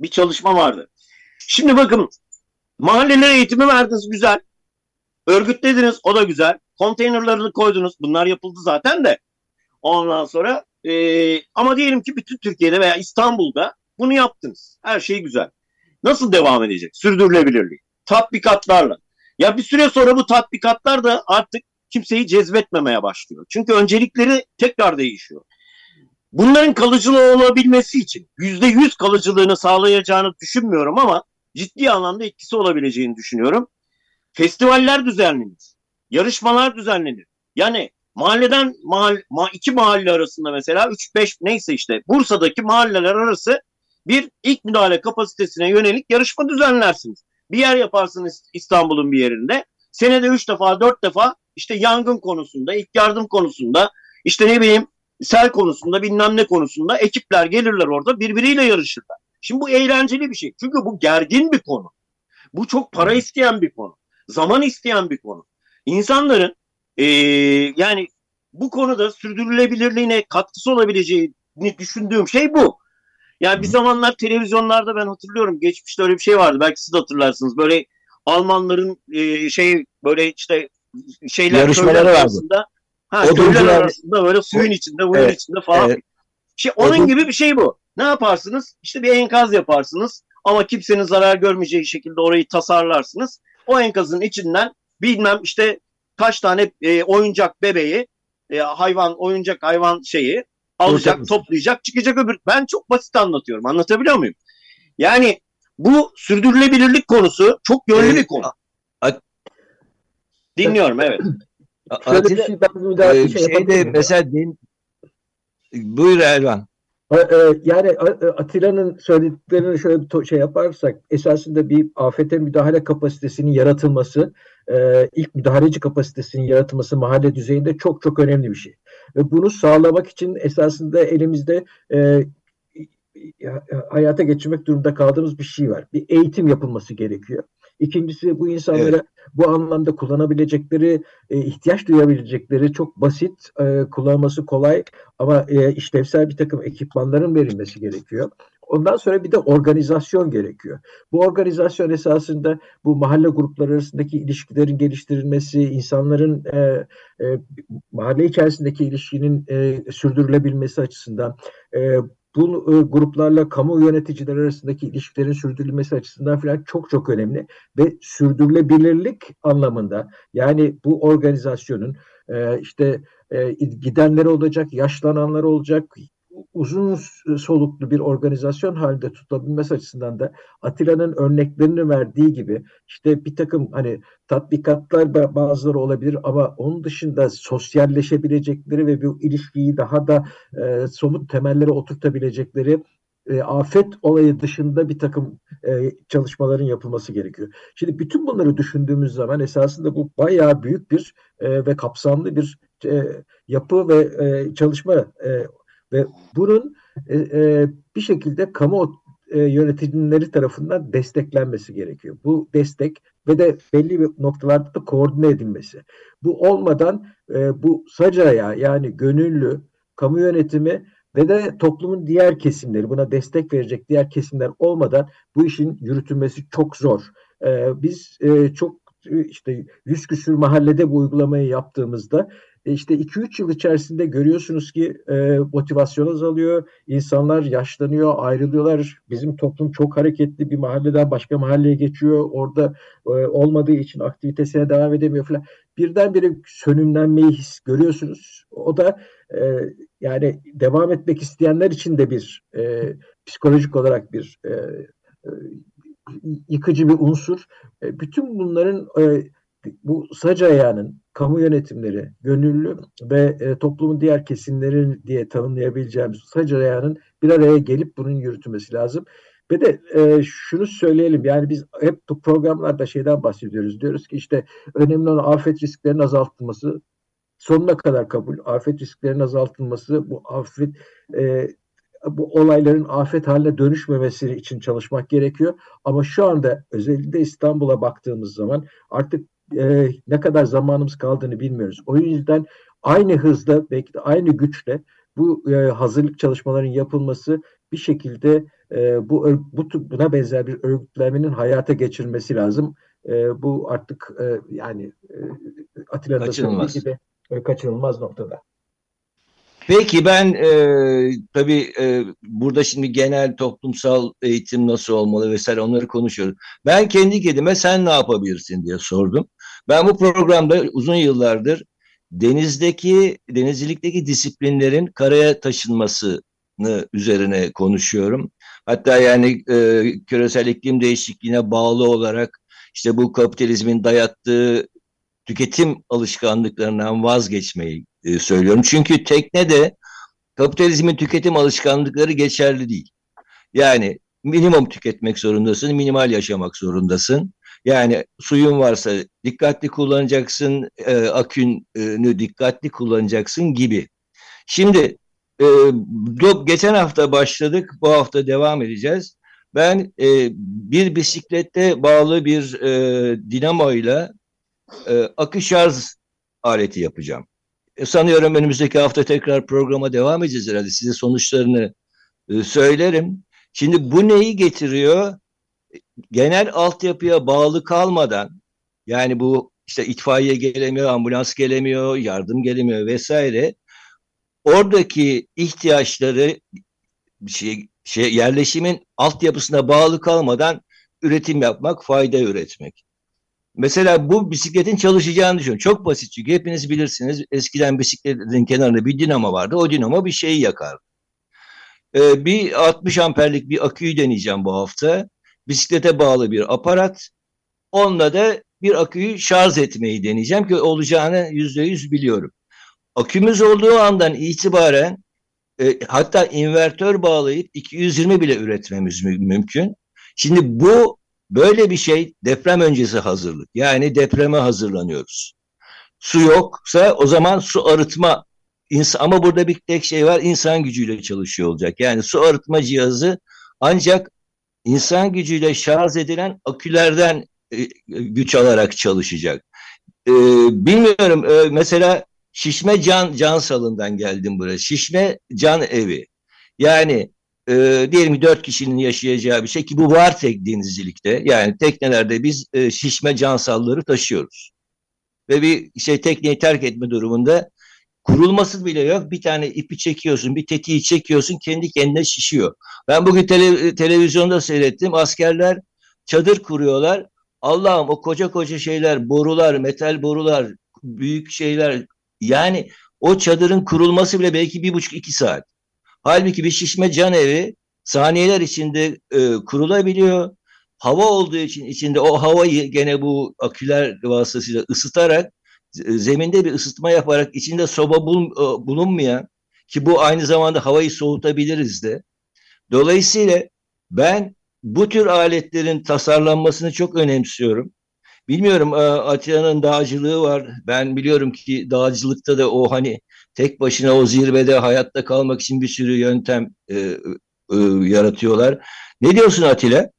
bir çalışma vardı. Şimdi bakın mahallelere eğitimi verdiniz güzel. Örgütlediniz o da güzel. Konteynerlarını koydunuz. Bunlar yapıldı zaten de. Ondan sonra e, ama diyelim ki bütün Türkiye'de veya İstanbul'da bunu yaptınız. Her şey güzel. Nasıl devam edecek? Sürdürülebilirliği. Tatbikatlarla. Ya bir süre sonra bu tatbikatlar da artık kimseyi cezbetmemeye başlıyor. Çünkü öncelikleri tekrar değişiyor. Bunların kalıcılığı olabilmesi için yüzde yüz kalıcılığını sağlayacağını düşünmüyorum ama ciddi anlamda etkisi olabileceğini düşünüyorum. Festivaller düzenlenir. Yarışmalar düzenlenir. Yani mahalleden mahall, iki mahalle arasında mesela 3-5 neyse işte Bursa'daki mahalleler arası bir ilk müdahale kapasitesine yönelik yarışma düzenlersiniz. Bir yer yaparsınız İstanbul'un bir yerinde. Senede üç defa, dört defa işte yangın konusunda, ilk yardım konusunda, işte ne bileyim sel konusunda, bilmem ne konusunda ekipler gelirler orada birbiriyle yarışırlar. Şimdi bu eğlenceli bir şey. Çünkü bu gergin bir konu. Bu çok para isteyen bir konu. Zaman isteyen bir konu. İnsanların ee, yani bu konuda sürdürülebilirliğine katkısı olabileceğini düşündüğüm şey bu. Yani bir zamanlar televizyonlarda ben hatırlıyorum geçmişte öyle bir şey vardı. Belki siz de hatırlarsınız. Böyle Almanların e, şey böyle işte şeyler yarışmaları vardı. Ha, köyler arasında böyle suyun içinde, bunun evet, içinde falan. Evet. İşte onun gibi bir şey bu. Ne yaparsınız? İşte bir enkaz yaparsınız ama kimsenin zarar görmeyeceği şekilde orayı tasarlarsınız. O enkazın içinden bilmem işte kaç tane e, oyuncak bebeği, e, hayvan, oyuncak hayvan şeyi alacak, toplayacak, çıkacak öbür. Ben çok basit anlatıyorum. Anlatabiliyor muyum? Yani bu sürdürülebilirlik konusu çok yönlü bir konu. Dinliyorum evet. Şöyle bir şey ben müdahale e, şey şeyde mesela din... buyur Elvan. E, yani Atilla'nın söylediklerini şöyle bir şey yaparsak esasında bir afete müdahale kapasitesinin yaratılması, e, ilk müdahaleci kapasitesinin yaratılması mahalle düzeyinde çok çok önemli bir şey. Ve bunu sağlamak için esasında elimizde hayata geçirmek durumunda kaldığımız bir şey var. Bir eğitim yapılması gerekiyor. İkincisi bu insanlara evet. bu anlamda kullanabilecekleri, e, ihtiyaç duyabilecekleri çok basit, e, kullanması kolay ama e, işlevsel bir takım ekipmanların verilmesi gerekiyor. Ondan sonra bir de organizasyon gerekiyor. Bu organizasyon esasında bu mahalle grupları arasındaki ilişkilerin geliştirilmesi, insanların e, e, mahalle içerisindeki ilişkinin e, sürdürülebilmesi açısından, e, bu e, gruplarla kamu yöneticiler arasındaki ilişkilerin sürdürülmesi açısından falan çok çok önemli ve sürdürülebilirlik anlamında yani bu organizasyonun e, işte e, gidenler olacak, yaşlananlar olacak, uzun soluklu bir organizasyon halinde tutabilmesi açısından da Atilla'nın örneklerini verdiği gibi işte bir takım hani tatbikatlar bazıları olabilir ama onun dışında sosyalleşebilecekleri ve bu ilişkiyi daha da e, somut temellere oturtabilecekleri e, afet olayı dışında bir takım e, çalışmaların yapılması gerekiyor. Şimdi bütün bunları düşündüğümüz zaman esasında bu bayağı büyük bir e, ve kapsamlı bir e, yapı ve e, çalışma e, ve bunun e, e, bir şekilde kamu e, yöneticileri tarafından desteklenmesi gerekiyor. Bu destek ve de belli bir noktalarda da koordine edilmesi. Bu olmadan e, bu sacaya yani gönüllü kamu yönetimi ve de toplumun diğer kesimleri buna destek verecek diğer kesimler olmadan bu işin yürütülmesi çok zor. E, biz e, çok işte yüz küsür mahallede bu uygulamayı yaptığımızda e işte 2-3 yıl içerisinde görüyorsunuz ki e, motivasyon azalıyor, insanlar yaşlanıyor, ayrılıyorlar. Bizim toplum çok hareketli bir mahalleden başka mahalleye geçiyor. Orada e, olmadığı için aktivitesine devam edemiyor falan. Birdenbire sönümlenmeyi his görüyorsunuz. O da e, yani devam etmek isteyenler için de bir e, psikolojik olarak bir e, e, yıkıcı bir unsur. E, bütün bunların e, bu sac ayağının kamu yönetimleri, gönüllü ve e, toplumun diğer kesimleri diye tanımlayabileceğimiz sac ayağının bir araya gelip bunun yürütülmesi lazım. Ve de e, şunu söyleyelim yani biz hep bu programlarda şeyden bahsediyoruz. Diyoruz ki işte önemli olan afet risklerinin azaltılması sonuna kadar kabul. Afet risklerinin azaltılması bu afet e, bu olayların afet haline dönüşmemesi için çalışmak gerekiyor. Ama şu anda özellikle İstanbul'a baktığımız zaman artık e, ne kadar zamanımız kaldığını bilmiyoruz. O yüzden aynı hızda belki de aynı güçle bu e, hazırlık çalışmalarının yapılması bir şekilde e, bu, bu buna benzer bir örgütlenmenin hayata geçirilmesi lazım. E, bu artık e, yani e, Atilla'nın söylediği gibi e, kaçınılmaz noktada. Peki ben e, tabii e, burada şimdi genel toplumsal eğitim nasıl olmalı vesaire onları konuşuyoruz. Ben kendi kedime sen ne yapabilirsin diye sordum. Ben bu programda uzun yıllardır denizdeki, denizcilikteki disiplinlerin karaya taşınmasını üzerine konuşuyorum. Hatta yani e, küresel iklim değişikliğine bağlı olarak işte bu kapitalizmin dayattığı tüketim alışkanlıklarından vazgeçmeyi e, söylüyorum. Çünkü teknede kapitalizmin tüketim alışkanlıkları geçerli değil. Yani minimum tüketmek zorundasın, minimal yaşamak zorundasın. Yani suyun varsa dikkatli kullanacaksın, e, akünü dikkatli kullanacaksın gibi. Şimdi e, geçen hafta başladık, bu hafta devam edeceğiz. Ben e, bir bisiklette bağlı bir e, dinamoyla e, akü şarj aleti yapacağım. E, sanıyorum önümüzdeki hafta tekrar programa devam edeceğiz herhalde. Size sonuçlarını e, söylerim. Şimdi bu neyi getiriyor? Genel altyapıya bağlı kalmadan yani bu işte itfaiye gelemiyor, ambulans gelemiyor, yardım gelemiyor vesaire. oradaki ihtiyaçları şey, şey yerleşimin altyapısına bağlı kalmadan üretim yapmak, fayda üretmek. Mesela bu bisikletin çalışacağını düşün. Çok basit çünkü hepiniz bilirsiniz. Eskiden bisikletin kenarında bir dinamo vardı. O dinamo bir şeyi yakar. Ee, bir 60 amperlik bir aküyü deneyeceğim bu hafta. Bisiklete bağlı bir aparat. Onunla da bir aküyü şarj etmeyi deneyeceğim ki olacağını yüzde yüz biliyorum. Akümüz olduğu andan itibaren e, hatta invertör bağlayıp 220 bile üretmemiz mü mümkün. Şimdi bu böyle bir şey deprem öncesi hazırlık. Yani depreme hazırlanıyoruz. Su yoksa o zaman su arıtma insan, ama burada bir tek şey var insan gücüyle çalışıyor olacak. Yani su arıtma cihazı ancak insan gücüyle şarj edilen akülerden e, güç alarak çalışacak. E, bilmiyorum e, mesela Şişme Can Can Salın'dan geldim buraya. Şişme Can Evi. Yani e, diyelim ki dört kişinin yaşayacağı bir şey ki bu var tek denizcilikte. Yani teknelerde biz e, şişme cansalları taşıyoruz. Ve bir şey tekneyi terk etme durumunda kurulması bile yok. Bir tane ipi çekiyorsun, bir tetiği çekiyorsun, kendi kendine şişiyor. Ben bugün tele, televizyonda seyrettim. Askerler çadır kuruyorlar. Allah'ım o koca koca şeyler, borular, metal borular, büyük şeyler. Yani o çadırın kurulması bile belki bir buçuk iki saat. Halbuki bir şişme can evi saniyeler içinde e, kurulabiliyor. Hava olduğu için içinde o havayı gene bu aküler vasıtasıyla ısıtarak zeminde bir ısıtma yaparak içinde soba bul, e, bulunmayan ki bu aynı zamanda havayı soğutabiliriz de. Dolayısıyla ben bu tür aletlerin tasarlanmasını çok önemsiyorum. Bilmiyorum e, Atilla'nın dağcılığı var. Ben biliyorum ki dağcılıkta da o hani tek başına o zirvede hayatta kalmak için bir sürü yöntem e, e, yaratıyorlar. Ne diyorsun Atilla?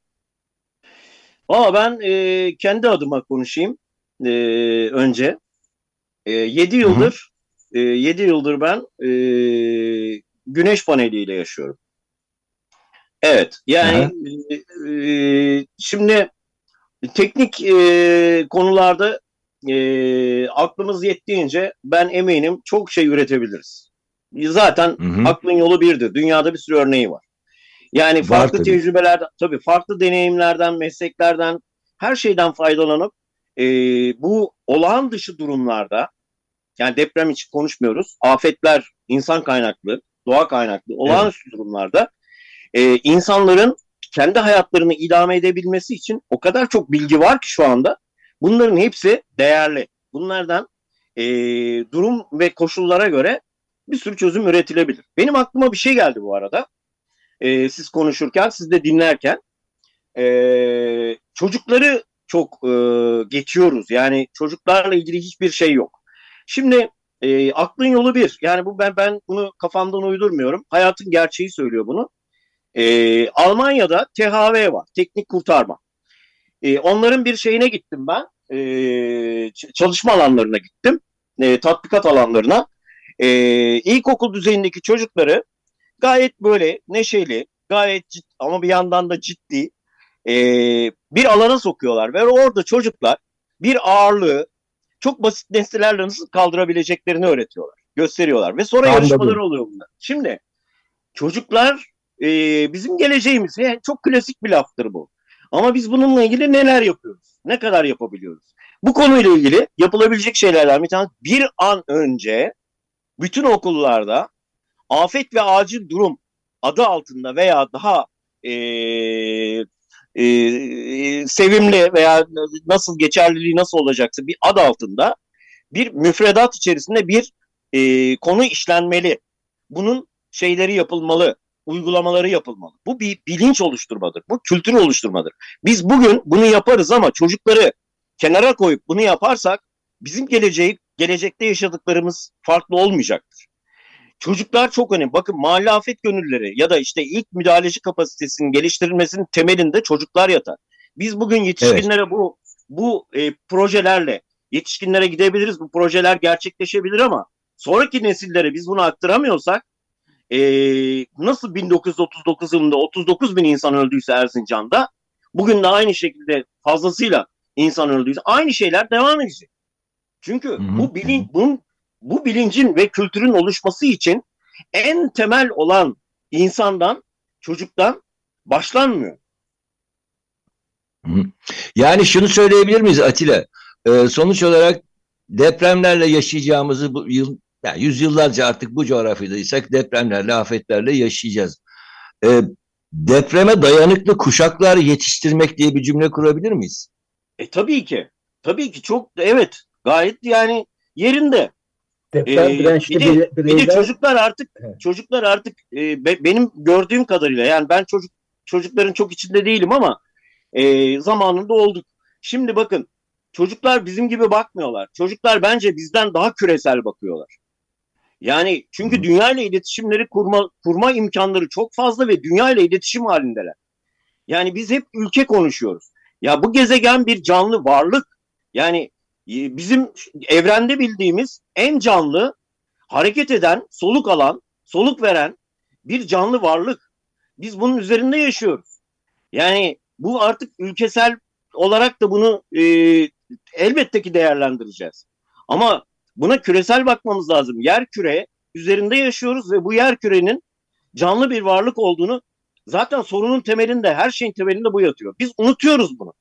Aa, ben e, kendi adıma konuşayım e, önce. E, 7 yıldır e, 7 yıldır ben e, güneş paneliyle yaşıyorum. Evet yani e, e, şimdi teknik e, konularda e, aklımız yettiğince ben eminim çok şey üretebiliriz. Zaten hı hı. aklın yolu birdir. Dünyada bir sürü örneği var. Yani farklı var, tecrübelerden, tabii farklı deneyimlerden, mesleklerden, her şeyden faydalanıp e, bu olağan dışı durumlarda, yani deprem için konuşmuyoruz, afetler insan kaynaklı, doğa kaynaklı, olağanüstü evet. durumlarda e, insanların kendi hayatlarını idame edebilmesi için o kadar çok bilgi var ki şu anda Bunların hepsi değerli. Bunlardan e, durum ve koşullara göre bir sürü çözüm üretilebilir. Benim aklıma bir şey geldi bu arada. E, siz konuşurken, siz de dinlerken. E, çocukları çok e, geçiyoruz. Yani çocuklarla ilgili hiçbir şey yok. Şimdi e, aklın yolu bir. Yani bu ben ben bunu kafamdan uydurmuyorum. Hayatın gerçeği söylüyor bunu. E, Almanya'da THV var. Teknik kurtarma. E, onların bir şeyine gittim ben. E, çalışma alanlarına gittim. E, tatbikat alanlarına. E, ilkokul düzeyindeki çocukları gayet böyle neşeli, gayet ciddi, ama bir yandan da ciddi e, bir alana sokuyorlar. Ve orada çocuklar bir ağırlığı çok basit nesnelerle nasıl kaldırabileceklerini öğretiyorlar. Gösteriyorlar. Ve sonra Anladım. yarışmalar oluyor bunlar. Şimdi çocuklar e, bizim geleceğimiz. Yani çok klasik bir laftır bu. Ama biz bununla ilgili neler yapıyoruz? Ne kadar yapabiliyoruz? Bu konuyla ilgili yapılabilecek şeylerden bir tanesi bir an önce bütün okullarda afet ve acil durum adı altında veya daha e, e, sevimli veya nasıl geçerliliği nasıl olacaksa bir ad altında bir müfredat içerisinde bir e, konu işlenmeli. Bunun şeyleri yapılmalı uygulamaları yapılmalı. Bu bir bilinç oluşturmadır. Bu kültür oluşturmadır. Biz bugün bunu yaparız ama çocukları kenara koyup bunu yaparsak bizim geleceği, gelecekte yaşadıklarımız farklı olmayacaktır. Çocuklar çok önemli. Bakın mahalle afet gönülleri ya da işte ilk müdahaleci kapasitesinin geliştirilmesinin temelinde çocuklar yatar. Biz bugün yetişkinlere evet. bu bu e, projelerle yetişkinlere gidebiliriz. Bu projeler gerçekleşebilir ama sonraki nesillere biz bunu aktaramıyorsak e, nasıl 1939 yılında 39 bin insan öldüyse Erzincan'da bugün de aynı şekilde fazlasıyla insan öldüyse aynı şeyler devam edecek. Çünkü Hı-hı. bu bilin bunun bu bilincin ve kültürün oluşması için En temel olan insandan, çocuktan başlanmıyor. Yani şunu söyleyebilir miyiz Atilla? Ee, sonuç olarak depremlerle yaşayacağımızı bu yıl, yani yüzyıllarca artık bu coğrafyadaysak depremlerle, afetlerle yaşayacağız. Ee, depreme dayanıklı kuşaklar yetiştirmek diye bir cümle kurabilir miyiz? E tabii ki. Tabii ki çok evet gayet yani yerinde. Deprem Ee, dirençli bir de- bireyler Bir de çocuklar artık Evet. çocuklar artık e, be- benim gördüğüm kadarıyla yani ben çocuk çocukların çok içinde değilim ama e, zamanında olduk. Şimdi bakın çocuklar bizim gibi bakmıyorlar. Çocuklar bence bizden daha küresel bakıyorlar. Yani çünkü dünya ile iletişimleri kurma kurma imkanları çok fazla ve dünya ile iletişim halindeler. Yani biz hep ülke konuşuyoruz. Ya bu gezegen bir canlı varlık. Yani e, bizim evrende bildiğimiz en canlı hareket eden, soluk alan, soluk veren bir canlı varlık. Biz bunun üzerinde yaşıyoruz. Yani bu artık ülkesel olarak da bunu e, elbette ki değerlendireceğiz. Ama buna küresel bakmamız lazım. Yer küre üzerinde yaşıyoruz ve bu yer kürenin canlı bir varlık olduğunu zaten sorunun temelinde, her şeyin temelinde bu yatıyor. Biz unutuyoruz bunu.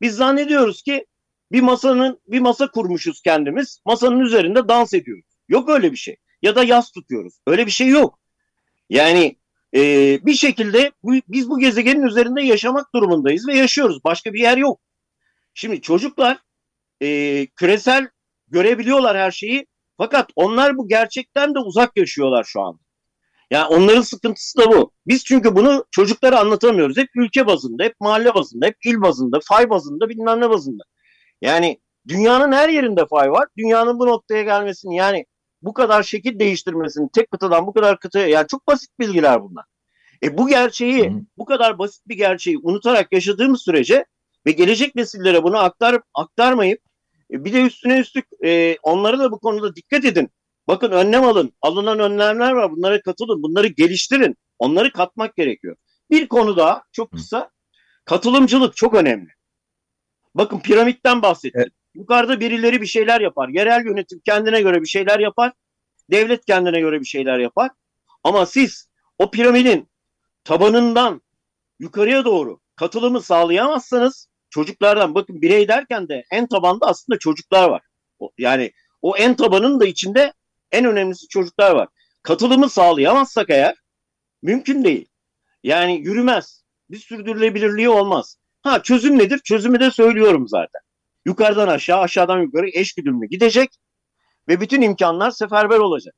Biz zannediyoruz ki bir masanın bir masa kurmuşuz kendimiz. Masanın üzerinde dans ediyoruz. Yok öyle bir şey. Ya da yas tutuyoruz. Öyle bir şey yok. Yani e, bir şekilde bu, biz bu gezegenin üzerinde yaşamak durumundayız ve yaşıyoruz. Başka bir yer yok. Şimdi çocuklar e, küresel görebiliyorlar her şeyi. Fakat onlar bu gerçekten de uzak yaşıyorlar şu an. Yani onların sıkıntısı da bu. Biz çünkü bunu çocuklara anlatamıyoruz. Hep ülke bazında, hep mahalle bazında, hep il bazında, fay bazında, bilmem ne bazında. Yani dünyanın her yerinde fay var. Dünyanın bu noktaya gelmesini yani bu kadar şekil değiştirmesini tek kıtadan bu kadar kıtaya yani çok basit bilgiler bunlar. E bu gerçeği Hı. bu kadar basit bir gerçeği unutarak yaşadığımız sürece ve gelecek nesillere bunu aktar aktarmayıp e, bir de üstüne üstlük e, onlara da bu konuda dikkat edin. Bakın önlem alın. Alınan önlemler var. Bunlara katılın. Bunları geliştirin. Onları katmak gerekiyor. Bir konu daha çok kısa. Katılımcılık çok önemli. Bakın piramitten bahsettim. Evet. Yukarıda birileri bir şeyler yapar. Yerel yönetim kendine göre bir şeyler yapar. Devlet kendine göre bir şeyler yapar. Ama siz o piramidin tabanından yukarıya doğru katılımı sağlayamazsanız çocuklardan bakın birey derken de en tabanda aslında çocuklar var. Yani o en tabanın da içinde en önemlisi çocuklar var. Katılımı sağlayamazsak eğer mümkün değil. Yani yürümez. Bir sürdürülebilirliği olmaz. Ha çözüm nedir? Çözümü de söylüyorum zaten. Yukarıdan aşağı, aşağıdan yukarı eşgüdümlü gidecek ve bütün imkanlar seferber olacak.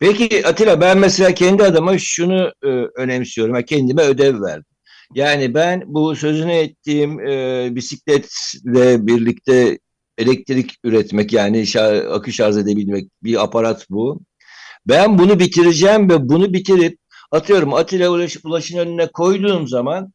Peki Atilla ben mesela kendi adıma şunu e, önemsiyorum. Ha, kendime ödev verdim. Yani ben bu sözünü ettiğim e, bisikletle birlikte elektrik üretmek yani şa- akış arz edebilmek bir aparat bu. Ben bunu bitireceğim ve bunu bitirip atıyorum Atilla Ulaş, Ulaş'ın önüne koyduğum zaman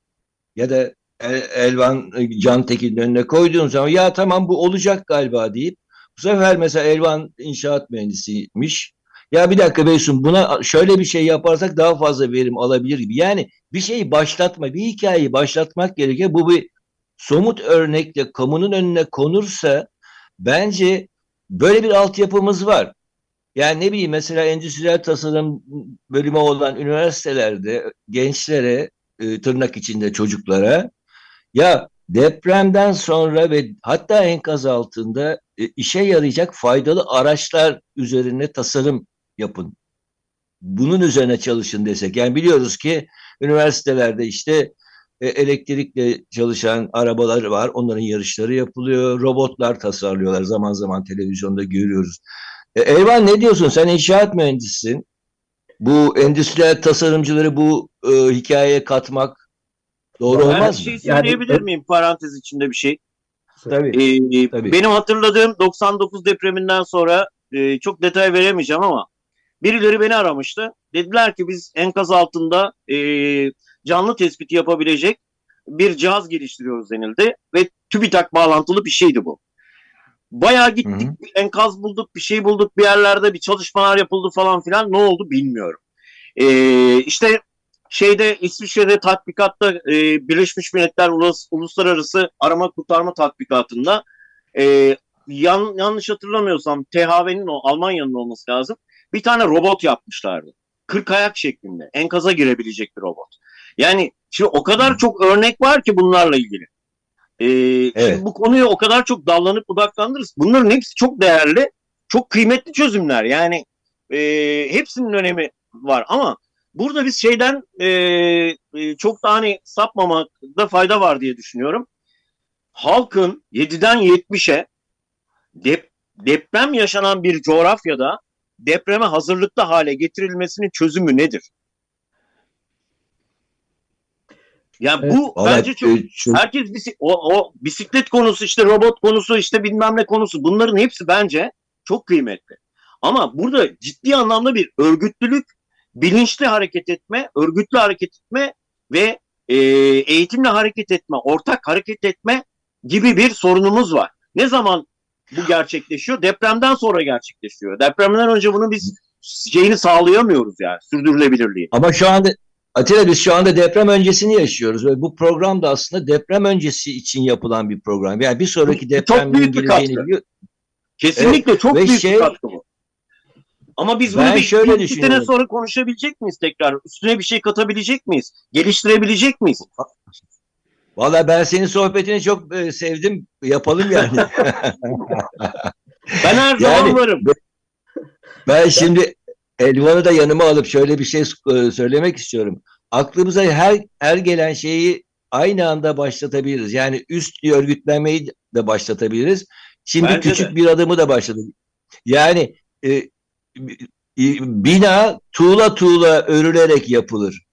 ya da El- Elvan e, Can Tekin'in önüne koyduğum zaman ya tamam bu olacak galiba deyip bu sefer mesela Elvan inşaat mühendisiymiş. Ya bir dakika Beysun buna şöyle bir şey yaparsak daha fazla verim alabilir gibi. Yani bir şeyi başlatma, bir hikayeyi başlatmak gerekiyor. Bu bir somut örnekle kamunun önüne konursa bence böyle bir altyapımız var. Yani ne bileyim mesela endüstriyel tasarım bölümü olan üniversitelerde gençlere e, tırnak içinde çocuklara ya depremden sonra ve hatta enkaz altında e, işe yarayacak faydalı araçlar üzerine tasarım yapın. Bunun üzerine çalışın desek. Yani biliyoruz ki üniversitelerde işte e, elektrikle çalışan arabalar var. Onların yarışları yapılıyor. Robotlar tasarlıyorlar. Zaman zaman televizyonda görüyoruz. E, Elvan ne diyorsun? Sen inşaat mühendisisin. Bu endüstriyel tasarımcıları bu e, hikayeye katmak doğru Ben olmaz mı? şey Yani- söyleyebilir miyim parantez içinde bir şey? Tabii. Ee, Tabii. Benim hatırladığım 99 depreminden sonra e, çok detay veremeyeceğim ama birileri beni aramıştı. Dediler ki biz enkaz altında e, canlı tespiti yapabilecek bir cihaz geliştiriyoruz denildi ve TÜBİTAK bağlantılı bir şeydi bu. Bayağı gittik, Hı hı. bir enkaz bulduk, bir şey bulduk bir yerlerde bir çalışmalar yapıldı falan filan. Ne oldu bilmiyorum. Ee, işte şeyde İsviçre'de tatbikatta e, Birleşmiş Milletler Ulus, Uluslararası Arama Kurtarma Tatbikatı'nda e, yan, yanlış hatırlamıyorsam THV'nin o Almanya'nın olması lazım. Bir tane robot yapmışlardı. 40 ayak şeklinde. Enkaza girebilecek bir robot. Yani şimdi o kadar çok örnek var ki bunlarla ilgili. Ee, evet. Şimdi bu konuyu o kadar çok dallanıp budaklandırırız. Bunların hepsi çok değerli, çok kıymetli çözümler. Yani e, hepsinin önemi var ama burada biz şeyden e, e, çok da hani sapmamakta fayda var diye düşünüyorum. Halkın 7'den 70'e dep deprem yaşanan bir coğrafyada depreme hazırlıklı hale getirilmesinin çözümü nedir? Yani bu evet, bence çok, çok herkes bisik, o, o bisiklet konusu işte robot konusu işte bilmem ne konusu bunların hepsi bence çok kıymetli. Ama burada ciddi anlamda bir örgütlülük, bilinçli hareket etme, örgütlü hareket etme ve e, eğitimle hareket etme, ortak hareket etme gibi bir sorunumuz var. Ne zaman bu gerçekleşiyor? Depremden sonra gerçekleşiyor. Depremden önce bunu biz şeyini sağlayamıyoruz yani sürdürülebilirliği. Ama şu anda Atilla biz şu anda deprem öncesini yaşıyoruz ve bu program da aslında deprem öncesi için yapılan bir program. Yani bir sonraki depremin geleceğini biliyor. Kesinlikle evet. çok ve büyük şey, bir katkı bu. Ama biz bunu bir, şöyle bir sene sonra konuşabilecek miyiz tekrar? Üstüne bir şey katabilecek miyiz? Geliştirebilecek miyiz? Valla ben senin sohbetini çok e, sevdim. Yapalım yani. ben her zaman yani, varım. Ben şimdi Elvan'ı da yanıma alıp şöyle bir şey e, söylemek istiyorum. Aklımıza her her gelen şeyi aynı anda başlatabiliriz. Yani üst örgütlenmeyi de başlatabiliriz. Şimdi Bence küçük de. bir adımı da başladık. Yani e, bina tuğla tuğla örülerek yapılır.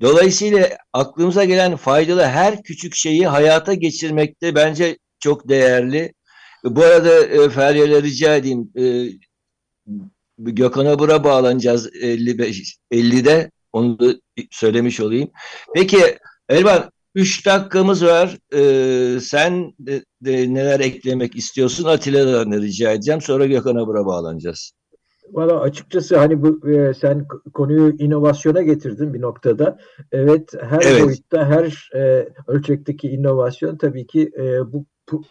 Dolayısıyla aklımıza gelen faydalı her küçük şeyi hayata geçirmekte bence çok değerli. Bu arada e, Feryal'e rica edeyim. E, Gökhan Abur'a bağlanacağız 55 50'de. Onu da söylemiş olayım. Peki Elvan 3 dakikamız var. Ee, sen de, de neler eklemek istiyorsun? Atilla'dan rica edeceğim. Sonra Gökhan Abur'a bağlanacağız. Valla açıkçası hani bu e, sen konuyu inovasyona getirdin bir noktada. Evet her evet. boyutta her e, ölçekteki inovasyon tabii ki e, bu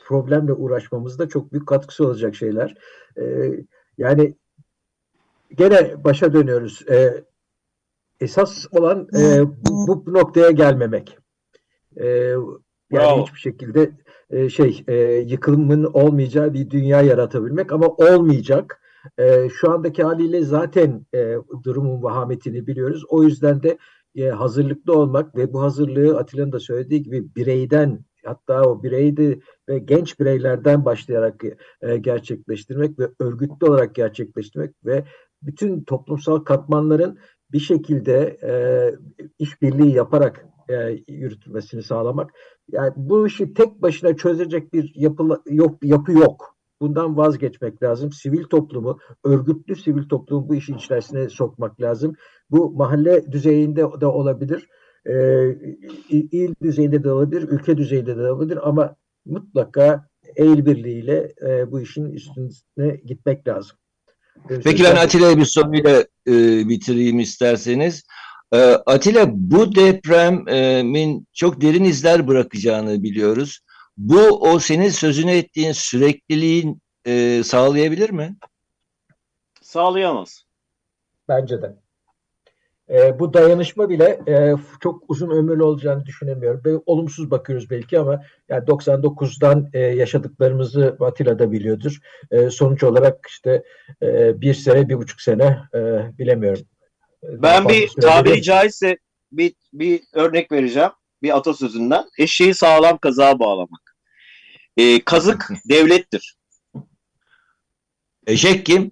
problemle uğraşmamızda çok büyük katkısı olacak şeyler. E, yani gene başa dönüyoruz. E, esas olan e, bu, bu noktaya gelmemek. E, yani Bravo. hiçbir şekilde e, şey e, yıkımın olmayacağı bir dünya yaratabilmek ama olmayacak. E, şu andaki haliyle zaten e, durumun vahametini biliyoruz. O yüzden de e, hazırlıklı olmak ve bu hazırlığı Atilla'nın da söylediği gibi bireyden hatta o bireydi ve genç bireylerden başlayarak e, gerçekleştirmek ve örgütlü olarak gerçekleştirmek ve bütün toplumsal katmanların bir şekilde e, işbirliği yaparak e, yürütülmesini sağlamak. Yani bu işi tek başına çözecek bir yapı yok yapı yok. Bundan vazgeçmek lazım. Sivil toplumu, örgütlü sivil toplumu bu işin içerisine sokmak lazım. Bu mahalle düzeyinde de olabilir, e, il düzeyinde de olabilir, ülke düzeyinde de olabilir ama mutlaka el birliğiyle e, bu işin üstüne gitmek lazım. Peki ben Atilla'ya bir soruyla e, bitireyim isterseniz. E, Atilla bu depremin çok derin izler bırakacağını biliyoruz. Bu o senin sözünü ettiğin sürekliliğin e, sağlayabilir mi? Sağlayamaz. Bence de. E, bu dayanışma bile e, çok uzun ömürlü olacağını düşünemiyorum. Böyle, olumsuz bakıyoruz belki ama yani 99'dan e, yaşadıklarımızı Atilla da biliyordur. E, sonuç olarak işte e, bir sene, bir buçuk sene e, bilemiyorum. Ben bir tabiri caizse bir, bir örnek vereceğim. Bir atasözünden. Eşeği sağlam kazağa bağlamak. E, kazık devlettir. Eşek kim?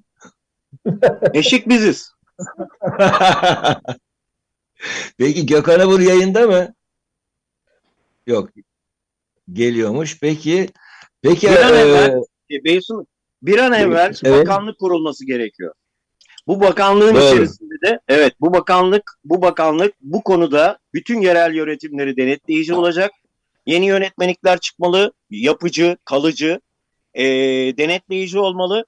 Eşek biziz. Peki Gökhan Abur yayında mı? Yok. Geliyormuş. Peki peki bir an e, evvel, e, Beysun, bir an evvel evet. bakanlık kurulması gerekiyor. Bu bakanlığın Doğru. içerisinde de evet bu bakanlık bu bakanlık bu konuda bütün yerel yönetimleri denetleyici olacak. Yeni yönetmelikler çıkmalı, yapıcı, kalıcı, e, denetleyici olmalı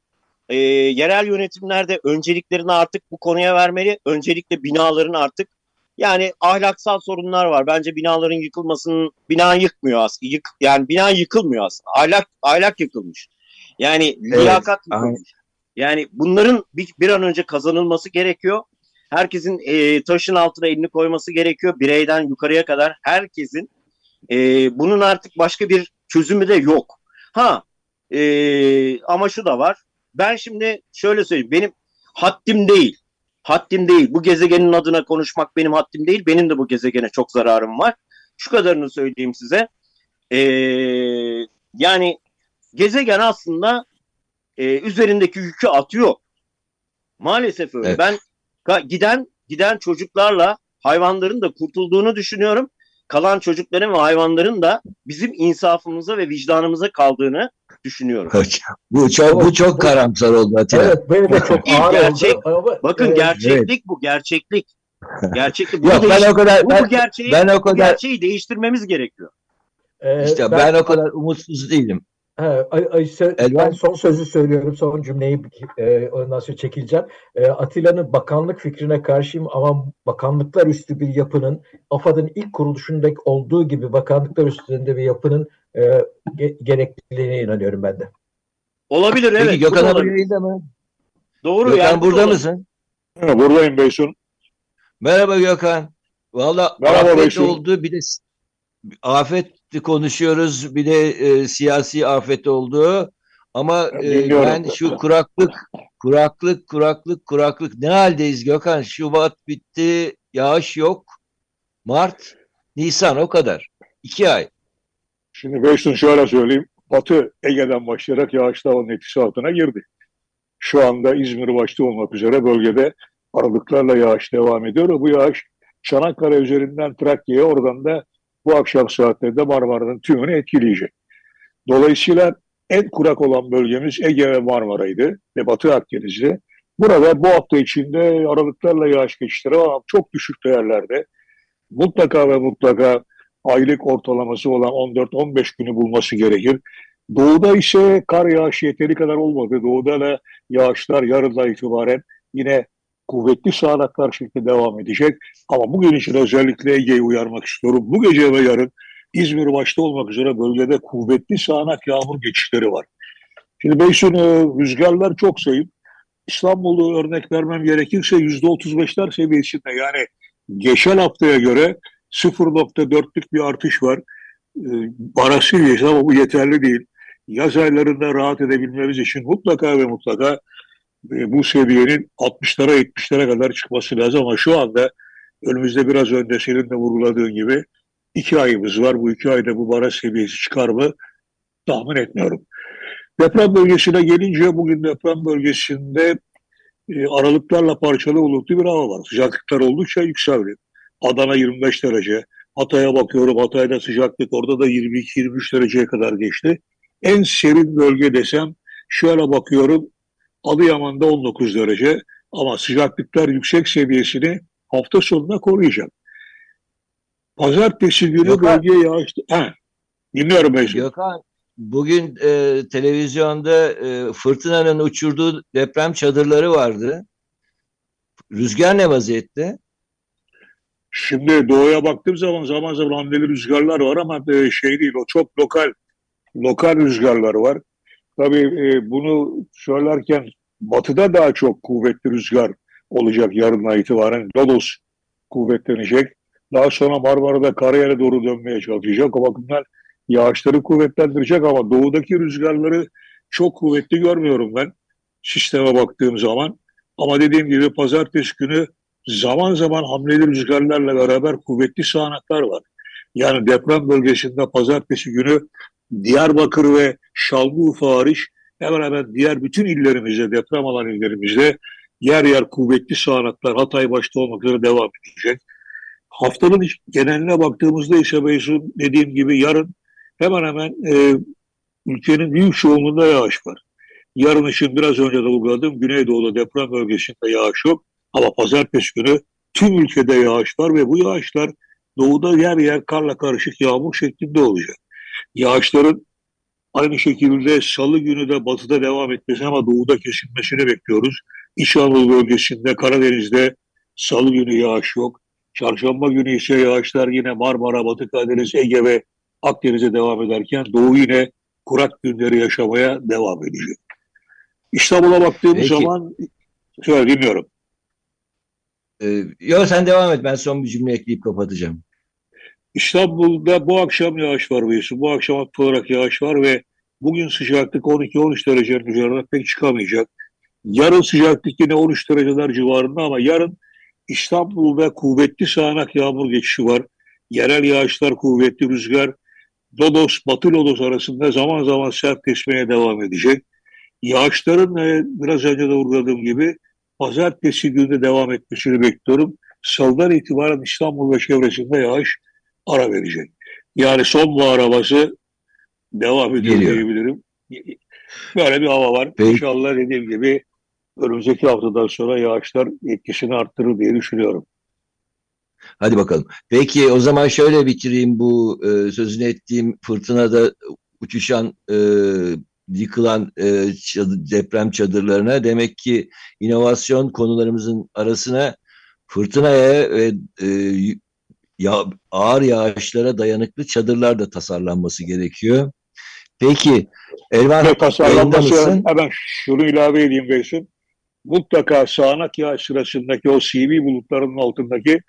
e, yerel yönetimlerde önceliklerini artık bu konuya vermeli. Öncelikle binaların artık yani ahlaksal sorunlar var. Bence binaların yıkılmasının bina yıkmıyor aslında. Yık, yani bina yıkılmıyor aslında. Ahlak ahlak yıkılmış. Yani evet, liyakat yıkılmış. Yani bunların bir, bir an önce kazanılması gerekiyor. Herkesin e, taşın altına elini koyması gerekiyor. Bireyden yukarıya kadar herkesin. E, bunun artık başka bir çözümü de yok. Ha e, ama şu da var. Ben şimdi şöyle söyleyeyim. Benim haddim değil. Haddim değil. Bu gezegenin adına konuşmak benim haddim değil. Benim de bu gezegene çok zararım var. Şu kadarını söyleyeyim size. E, yani gezegen aslında e, üzerindeki yükü atıyor. Maalesef öyle. Evet. Ben giden giden çocuklarla hayvanların da kurtulduğunu düşünüyorum. Kalan çocukların ve hayvanların da bizim insafımıza ve vicdanımıza kaldığını düşünüyorum. bu çok bu çok karamsar oldu Atilla. Evet, benim de çok ağır gerçek, oldu. Bakın evet. gerçeklik bu gerçeklik. Gerçeklik. Bu Yok, ben o kadar bu, ben, bu gerçeği, ben o kadar bu gerçeği değiştirmemiz gerekiyor. Ee, işte ben, ben o kadar umutsuz değilim. Ha, ay, ay, ben son sözü söylüyorum, son cümleyi e, ondan sonra çekileceğim. E, Atilla'nın bakanlık fikrine karşıyım ama bakanlıklar üstü bir yapının, AFAD'ın ilk kuruluşundaki olduğu gibi bakanlıklar üstünde bir yapının e, ge- gerekliliğine inanıyorum ben de. Olabilir evet. Peki Gökhan abi yayında mı? Doğru Gökhan yani. burada mısın? Ha, buradayım Beysun. Merhaba Gökhan. Valla afet oldu bir de afet konuşuyoruz bir de e, siyasi afet oldu ama e, ben şu kuraklık kuraklık kuraklık kuraklık ne haldeyiz Gökhan Şubat bitti yağış yok Mart Nisan o kadar iki ay. Şimdi Beysun şöyle söyleyeyim Batı Ege'den başlayarak yağışlar onun etkisi altına girdi. Şu anda İzmir başta olmak üzere bölgede aralıklarla yağış devam ediyor. Bu yağış Çanakkale üzerinden Trakya'ya oradan da bu akşam saatlerinde Marmara'nın tümünü etkileyecek. Dolayısıyla en kurak olan bölgemiz Ege ve Marmara'ydı ve Batı Akdeniz'de. Burada bu hafta içinde aralıklarla yağış geçişleri ama çok düşük değerlerde mutlaka ve mutlaka aylık ortalaması olan 14-15 günü bulması gerekir. Doğuda ise kar yağışı yeteri kadar olmadı. Doğuda da yağışlar yarından itibaren yine kuvvetli sağanaklar şeklinde devam edecek. Ama bugün için özellikle Ege'yi uyarmak istiyorum. Bu gece ve yarın İzmir başta olmak üzere bölgede kuvvetli sağanak yağmur geçişleri var. Şimdi Beysun e, rüzgarlar çok zayıf. İstanbul'u örnek vermem gerekirse %35'ler seviyesinde yani geçen haftaya göre 0.4'lük bir artış var. E, seviyesi ama bu yeterli değil. Yaz aylarında rahat edebilmemiz için mutlaka ve mutlaka bu seviyenin 60'lara 70'lere kadar çıkması lazım ama şu anda önümüzde biraz önce senin de vurguladığın gibi iki ayımız var. Bu iki ayda bu baraj seviyesi çıkar mı tahmin etmiyorum. Deprem bölgesine gelince bugün deprem bölgesinde e, aralıklarla parçalı bulutlu bir hava var. Sıcaklıklar oldukça yükseldi. Adana 25 derece. Hatay'a bakıyorum. Hatay'da sıcaklık orada da 22-23 dereceye kadar geçti. En serin bölge desem şöyle bakıyorum Adıyaman'da 19 derece ama sıcaklıklar yüksek seviyesini hafta sonuna koruyacak. Pazartesi günü Gökhan, bölgeye yağıştı. He, dinliyorum Mecnun. Gökhan, bugün e, televizyonda e, fırtınanın uçurduğu deprem çadırları vardı. Rüzgar ne vaziyette? Şimdi doğuya baktığım zaman zaman zaman hamleli rüzgarlar var ama e, şey değil o çok lokal lokal rüzgarlar var. Tabii e, bunu söylerken batıda daha çok kuvvetli rüzgar olacak yarından itibaren. Lodos kuvvetlenecek. Daha sonra Marmara'da karayere doğru dönmeye çalışacak. O bakımdan yağışları kuvvetlendirecek ama doğudaki rüzgarları çok kuvvetli görmüyorum ben sisteme baktığım zaman. Ama dediğim gibi pazartesi günü zaman zaman hamleli rüzgarlarla beraber kuvvetli sağanaklar var. Yani deprem bölgesinde pazartesi günü Diyarbakır ve Şanlıurfa hariç hemen hemen diğer bütün illerimizde, deprem alan illerimizde yer yer kuvvetli sağanaklar Hatay başta olmak üzere devam edecek. Haftanın geneline baktığımızda ise Beysun dediğim gibi yarın hemen hemen e, ülkenin büyük çoğunluğunda yağış var. Yarın için biraz önce de vurguladım Güneydoğu'da deprem bölgesinde yağış yok. Ama pazartesi günü tüm ülkede yağış var ve bu yağışlar doğuda yer yer karla karışık yağmur şeklinde olacak. Yağışların aynı şekilde salı günü de batıda devam etmesi ama doğuda kesilmesini bekliyoruz. İç Anadolu bölgesinde, Karadeniz'de salı günü yağış yok. Çarşamba günü ise yağışlar yine Marmara, Batı Karadeniz, Ege ve Akdeniz'e devam ederken Doğu yine kurak günleri yaşamaya devam edecek. İstanbul'a baktığımız Peki. zaman şöyle dinliyorum. Ee, yo sen devam et. Ben son bir cümle ekleyip kapatacağım. İstanbul'da bu akşam yağış var Beysu. Bu akşam hafif olarak yağış var ve bugün sıcaklık 12-13 derecenin üzerine pek çıkamayacak. Yarın sıcaklık yine 13 dereceler civarında ama yarın İstanbul'da kuvvetli sağanak yağmur geçişi var. Yerel yağışlar, kuvvetli rüzgar, Lodos, Batı Lodos arasında zaman zaman sert esmeye devam edecek. Yağışların e, biraz önce de vurguladığım gibi pazartesi günü devam etmesini bekliyorum. Salıdan itibaren İstanbul ve çevresinde yağış ara verecek. Yani sonbahar havası devam ediyor Geliyor. diyebilirim. Böyle bir hava var. Peki. İnşallah dediğim gibi önümüzdeki haftadan sonra yağışlar etkisini arttırır diye düşünüyorum. Hadi bakalım. Peki o zaman şöyle bitireyim bu e, sözünü ettiğim fırtınada uçuşan, e, yıkılan e, çadı- deprem çadırlarına. Demek ki inovasyon konularımızın arasına fırtınaya ve e, ya, ağır yağışlara dayanıklı çadırlar da tasarlanması gerekiyor. Peki Elvan tasarlanması hemen şunu ilave edeyim Beysun. Mutlaka sağanak yağış sırasındaki o CV bulutlarının altındaki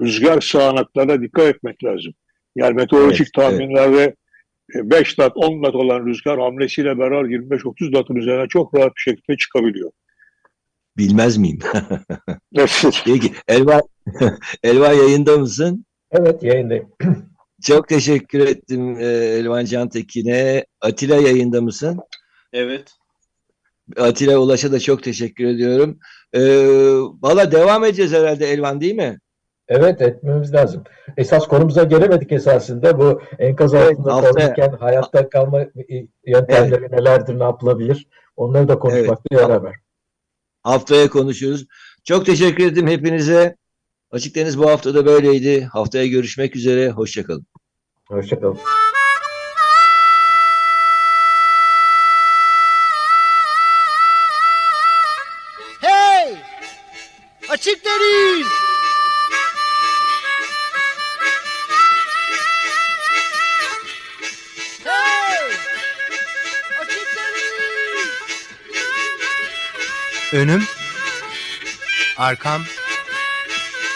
rüzgar sağanaklarına dikkat etmek lazım. Yani meteorolojik Evet, tahminlerde 5 lat 10 lat olan rüzgar hamlesiyle beraber 25-30 latın üzerine çok rahat bir şekilde çıkabiliyor. Bilmez miyim? Peki Elvan, Elvan yayında mısın? Evet yayındayım. Çok teşekkür ettim e, Elvan Cantekin'e. Atilla yayında mısın? Evet. Atilla Ulaş'a da çok teşekkür ediyorum. E, Valla devam edeceğiz herhalde Elvan değil mi? Evet etmemiz lazım. Esas konumuza gelemedik esasında. Bu enkaz Evet, altında haftaya- kalırken hayatta kalma yöntemleri nelerdir, ne yapılabilir? Onları da konuşmakta yarar var. Haftaya konuşuruz. Çok teşekkür ederim hepinize. Açık Deniz bu hafta da böyleydi. Haftaya görüşmek üzere. Hoşçakalın. Hoşçakalın. Hey! Açık deniz! Hey! Açık deniz! Önüm, arkam,